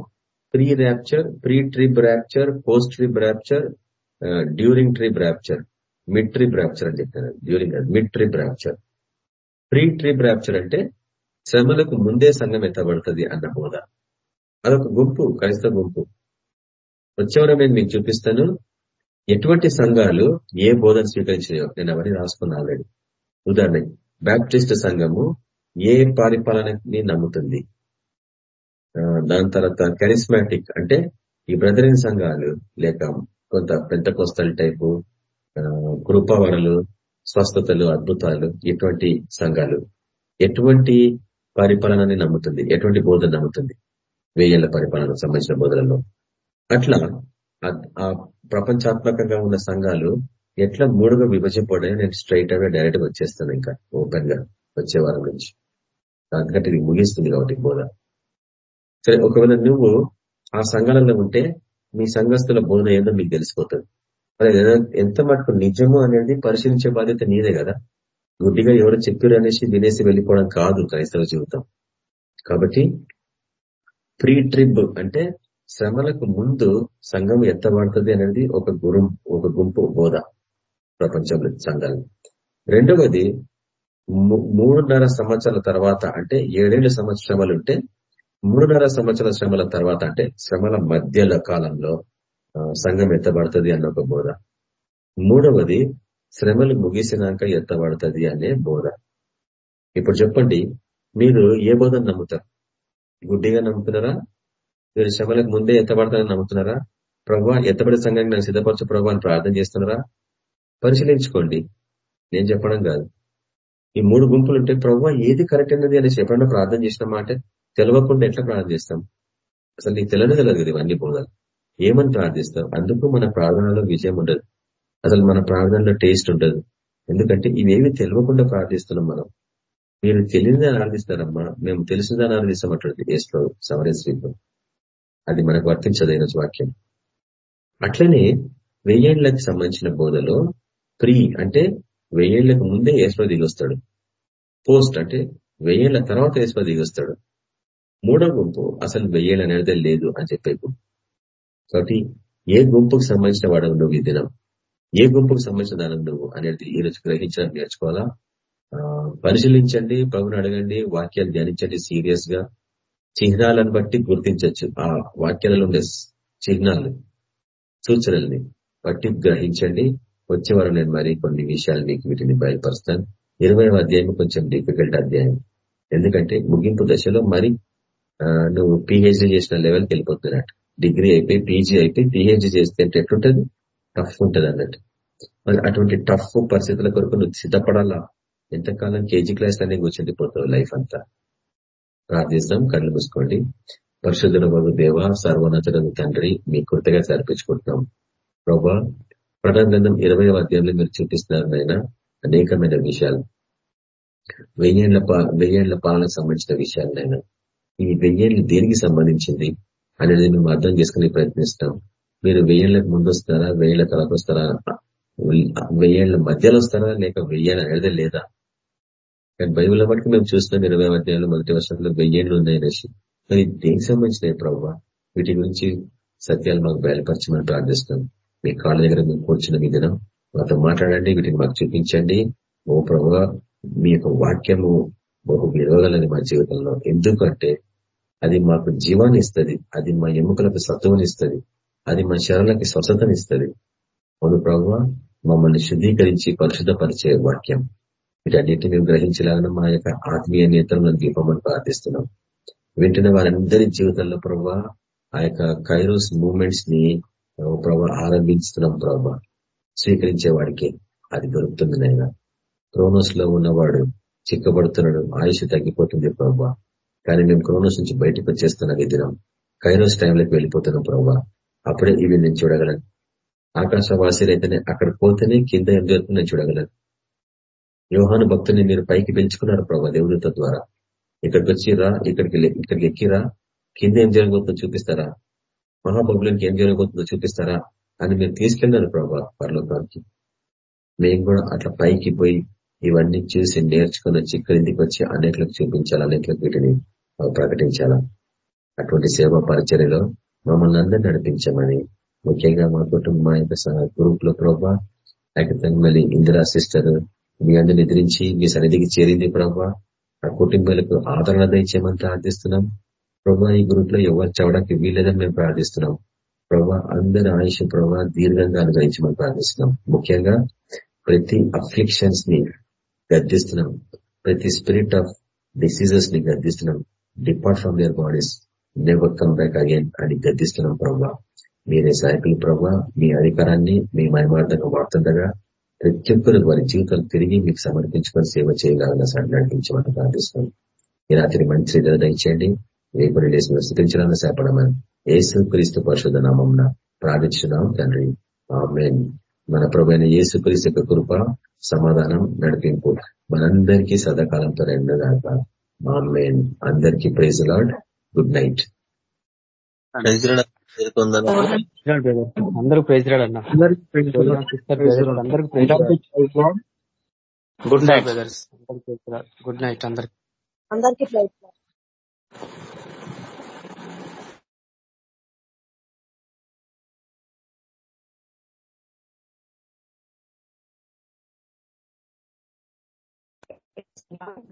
Pre rapture pre trib rapture post trib rapture during trib rapture mid trib rapture అని చెప్తాను during mid trib rapture. Pre trib rapture అంటే శ్రమలకు ముందే సంఘం ఎత్తబడుతుంది అన్న బోధ. అదొక గుంపు క్రైస్తవ గుంపు. వచ్చేవరం నేను మీకు చూపిస్తాను. ఎటువంటి సంఘాలు ఏ బోధన స్వీకరించాయో నేను అవన్నీ రాసుకున్నా ఆల్రెడీ. ఉదాహరణ బ్యాప్టిస్ట్ సంఘము ఏ పరిపాలనని నమ్ముతుంది? దాని తర్వాత కరిస్మాటిక్ అంటే ఈ బ్రదరిన్ సంఘాలు లేక కొంత పెద్ద కోస్తల టైపు కృపావరలు స్వస్థతలు అద్భుతాలు ఇటువంటి సంఘాలు ఎటువంటి పరిపాలనని నమ్ముతుంది? ఎటువంటి బోధన నమ్ముతుంది? వేయల పరిపాలనకు సంబంధించిన బోధనలో అట్లా ఆ ప్రపంచాత్మకంగా ఉన్న సంఘాలు ఎట్లా మూడుగా విభజింపడని నేను స్ట్రైట్ అవే డైరెక్ట్ వచ్చేస్తాను ఇంకా ఓపెన్గా వచ్చే వారం నుంచి. దానికంటే ఇది ముగిస్తుంది కాబట్టి బోధ. సరే ఒకవేళ నువ్వు ఆ సంఘాలలో ఉంటే మీ సంఘస్థుల బోధ ఏందో మీకు తెలిసిపోతుంది. మరి ఎంత మటుకు నిజము అనేది పరిశీలించే బాధ్యత నీదే కదా? గుడ్డిగా ఎవరు చెప్పారు అనేసి వినేసి వెళ్ళిపోవడం కాదు క్రైస్తవ జీవితం. కాబట్టి ప్రీ ట్రిప్ అంటే శ్రమలకు ముందు సంఘం ఎత్తబడుతుంది అనేది ఒక గురు ఒక గుంపు బోధ ప్రపంచంలో సంఘాలు రెండవది మూడున్నర సంవత్సరాల తర్వాత అంటే ఏడేళ్ళ సంవత్సరములు ఉంటే మూడున్నర సంవత్సరాల శ్రమల తర్వాత అంటే శ్రమల మధ్యల కాలంలో సంఘం ఎత్తబడుతుంది అన్న ఒక బోధ. మూడవది శ్రమలు ముగిసినాక ఎత్తబడుతుంది అనే బోధ. ఇప్పుడు చెప్పండి మీరు ఏ బోధను నమ్ముతారు? గుడ్డిగా నమ్ముతున్నారా? మీరు శ్రమలకు ముందే ఎత్తబడతారని నమ్ముతున్నారా? ప్రభా ఎత్తబడే సంఘానికి నన్ను సిద్ధపరచు ప్రభా అని ప్రార్థన చేస్తున్నారా? పరిశీలించుకోండి. నేను చెప్పడం కాదు. ఈ మూడు గుంపులు ఉంటే ప్రభావ ఏది కరెక్ట్ అన్నది అనేసి ఎప్పుడన్నా ప్రార్థన చేసిన మాట తెలవకుండా ఎట్లా ప్రార్థన చేస్తాం? అసలు నీకు తెలియదు తెలియదు కదా ఇవన్నీ బోధలు. ఏమని ప్రార్థిస్తాం అందుకు మన ప్రార్థనలో విజయం ఉండదు. అసలు మన ప్రార్థనలో టేస్ట్ ఉండదు. ఎందుకంటే ఇవేవి తెలియకుండా ప్రార్థిస్తున్నాం మనం. మీరు తెలియదని ఆరాధిస్తారమ్మా. మేము తెలిసిందని ఆరాధిస్తామంటుంది ఏస్లో సమరేశ్వరిలో అది మనకు వర్తించదైన వాక్యం. అట్లనే వెయ్యేళ్ళకు సంబంధించిన బోధలో ప్రీ అంటే వెయ్యేళ్ళకు ముందే ఏసులో దిగొస్తాడు. పోస్ట్ అంటే వెయ్యేళ్ళ తర్వాత ఏసులో దిగొస్తాడు. మూడో గుంపు అసలు వెయ్యేళ్ళ అనేది లేదు అని చెప్పే గుంపు. కాబట్టి ఏ గుంపుకు సంబంధించిన వాడవు నువ్వు ఈ దినం? ఏ గుంపుకు సంబంధించిన దానం నువ్వు అనేది ఈరోజు గ్రహించడం నేర్చుకోవాలా? పరిశీలించండి ప్రభుని అడగండి వాక్యాలు ధ్యానించండి సీరియస్గా చిహ్నాలను బట్టి గుర్తించవచ్చు. ఆ వాక్యాలలో ఉండే చిహ్నాలు సూచనల్ని బట్టి గ్రహించండి. వచ్చేవారు నేను మరి కొన్ని విషయాలు మీకు వీటిని బయలుపరుస్తాను. ఇరవై అధ్యాయం కొంచెం డిఫికల్ట్ అధ్యాయం. ఎందుకంటే ముగింపు దశలో మరి నువ్వు పిహెచ్డీ చేసిన లెవెల్కి వెళ్ళిపోతున్నట్టు డిగ్రీ అయిపోయి పీజీ అయిపోయి పిహెచ్డీ చేస్తే ఎట్లుంటది? టఫ్ ఉంటుంది అన్నట్టు. మరి అటువంటి టఫ్ పరిస్థితుల కొరకు నువ్వు సిద్ధపడాలా? ఎంతకాలం కేజీ క్లాస్ అనే కూర్చుండిపోతావు లైఫ్ అంతా? ప్రార్థిస్తాం కళ్ళు మూసుకోండి. పరిశుద్ధుల బాబు దేవ సర్వోన్నతులకు తండ్రి మీ కృతగా సరిపించుకుంటున్నాం. ప్రభా ప్రకటన గ్రంథం ఇరవై అధ్యాయంలో మీరు చూపిస్తున్నారు నాయన అనేకమైన విషయాలు. వెయ్యేళ్ళ వెయ్యేళ్ళ పాలనకు సంబంధించిన విషయాలనైనా ఈ వెయ్యేళ్ళు దేనికి సంబంధించింది అనేది మేము అర్థం చేసుకునే ప్రయత్నిస్తాం. మీరు వెయ్యేళ్ళకు ముందు వస్తారా వెయ్యేళ్ళ తర్వాత వస్తారా వెయ్యేళ్ళ మధ్యలో వస్తారా లేక వెయ్యాలి అనేది లేదా? కానీ బైబుల్ మటుకు మేము చూస్తున్నాం ఇరవై అధ్యాయంలో మొదటి వర్షంలో వెయ్యేళ్ళు అనేసి. మరి దేనికి సంబంధించినవి ప్రభావ? వీటి గురించి సత్యాలు మాకు బయలుపరచమని ప్రార్థిస్తున్నాం. మీ కాళ్ళ దగ్గర మేము కూర్చున్న మీ దినం. మాతో మాట్లాడండి వీటిని మాకు చూపించండి. ఓ ప్రభు మీ యొక్క వాక్యము బహు విలువగలని మా జీవితంలో. ఎందుకంటే అది మాకు జీవాన్ని ఇస్తుంది అది మా ఎముకలకు సత్వనిస్తుంది అది మా శరణలకి స్వస్థతనిస్తుంది అవును ప్రభు మమ్మల్ని శుద్ధీకరించి పరిశుద్ధపరిచే వాక్యం. వీటన్నిటిని మేము గ్రహించలాగిన మా యొక్క ఆత్మీయ నేతలను దీపమని ప్రార్థిస్తున్నాం. వింటున్న వారందరి జీవితంలో ప్రభు ఆ యొక్క కైరోస్ మూమెంట్స్ని ప్రభా ఆరంభించుతున్నాం ప్రభా. స్వీకరించే వాడికి అది దొరుకుతుంది నైనా క్రోనోస్లో ఉన్నవాడు చిక్కబడుతున్నాడు ఆయుష్ తగ్గిపోతుంది ప్రభా. కానీ మేము క్రోనోస్ నుంచి బయటకు వచ్చేస్తున్నాం ఈ దినం కైరోస్ టైంలోకి వెళ్ళిపోతున్నాం ప్రభా. అప్పుడే ఇవి నేను చూడగలను. ఆకాశవాసీలైతేనే అక్కడ పోతేనే కింద ఏం జరుగుతుందో నేను చూడగలను. యోహాను భక్తుని మీరు పైకి పెంచుకున్నారు ప్రభా దేవుడితో ద్వారా. ఇక్కడికి వచ్చిరా ఇక్కడికి ఇక్కడికి ఎక్కిరా కింద ఏం జరగబోతుందో చూపిస్తారా? మహాబబులకి ఏం జరగబోతుందో చూపిస్తారా? అని మీరు తీసుకెళ్ళారు ప్రభా పర్లోకానికి. మేము కూడా అట్లా పైకి పోయి ఇవన్నీ చూసి నేర్చుకుని వచ్చి క్రిందికి వచ్చి అనేకలకు చూపించాలి అనేకలకు వీటిని ప్రకటించాలా? అటువంటి సేవా పరిచర్యలో మమ్మల్ని అందరినీ నడిపించమని ముఖ్యంగా మా కుటుంబం మా యొక్క గ్రూప్లో ప్రభా మళ్ళీ ఇందిరా సిస్టర్ మీ అందరిని నిద్రించి మీ సన్నిధికి చేరింది ప్రభా. ఆ కుటుంబాలకు ఆదరణ దయచేయమని ప్రార్థిస్తున్నాం ప్రభా ఈ గ్రూప్లో ఎవరు చవడానికి వీలేదని మేము ప్రార్థిస్తున్నాం. ప్రభా అందరి ఆయుష్ ప్రభా దీర్ఘంగా అనుగ్రహించమని ప్రార్థిస్తున్నాం. ముఖ్యంగా ప్రతి అఫ్లిక్షన్స్ని గర్దిస్తున్నాం ప్రతి స్పిరిట్ ఆఫ్ డిసీజెస్ని గర్దిస్తున్నాం depart from their bodies never come back again అని గర్దిస్తున్నాం ప్రభా. మీరే సాయకులు ప్రభా మీ అధికారాన్ని మీ మయమార్థంగా వాడుతుండగా ప్రతి ఒక్కరు వారి జీవితాలు తిరిగి మీకు సమర్పించుకొని సేవ చేయగలన సార్ నడిపించమని ప్రార్థిస్తున్నాం. ఈ రాత్రి మంచి దయచేయండి. రేపటి లేసి స్థితించాలని సేపడమని ఏసు క్రీస్తు పరిశుధ నామం ప్రార్థించున్నాం తండ్రి. ఆమెన్. మన ప్రభైన యేసు క్రీస్తు యొక్క కృప సమాధానం నడిపింపు మనందరికీ సదాకాలంతో రెండుగాక ఆమెన్. అందరికీ ప్రైజ్ లాడ్ గుడ్ నైట్. అందరూ ప్రైజ్ రాడ్ అన్న. Good night. Brothers good night అందరికి. అందరికి not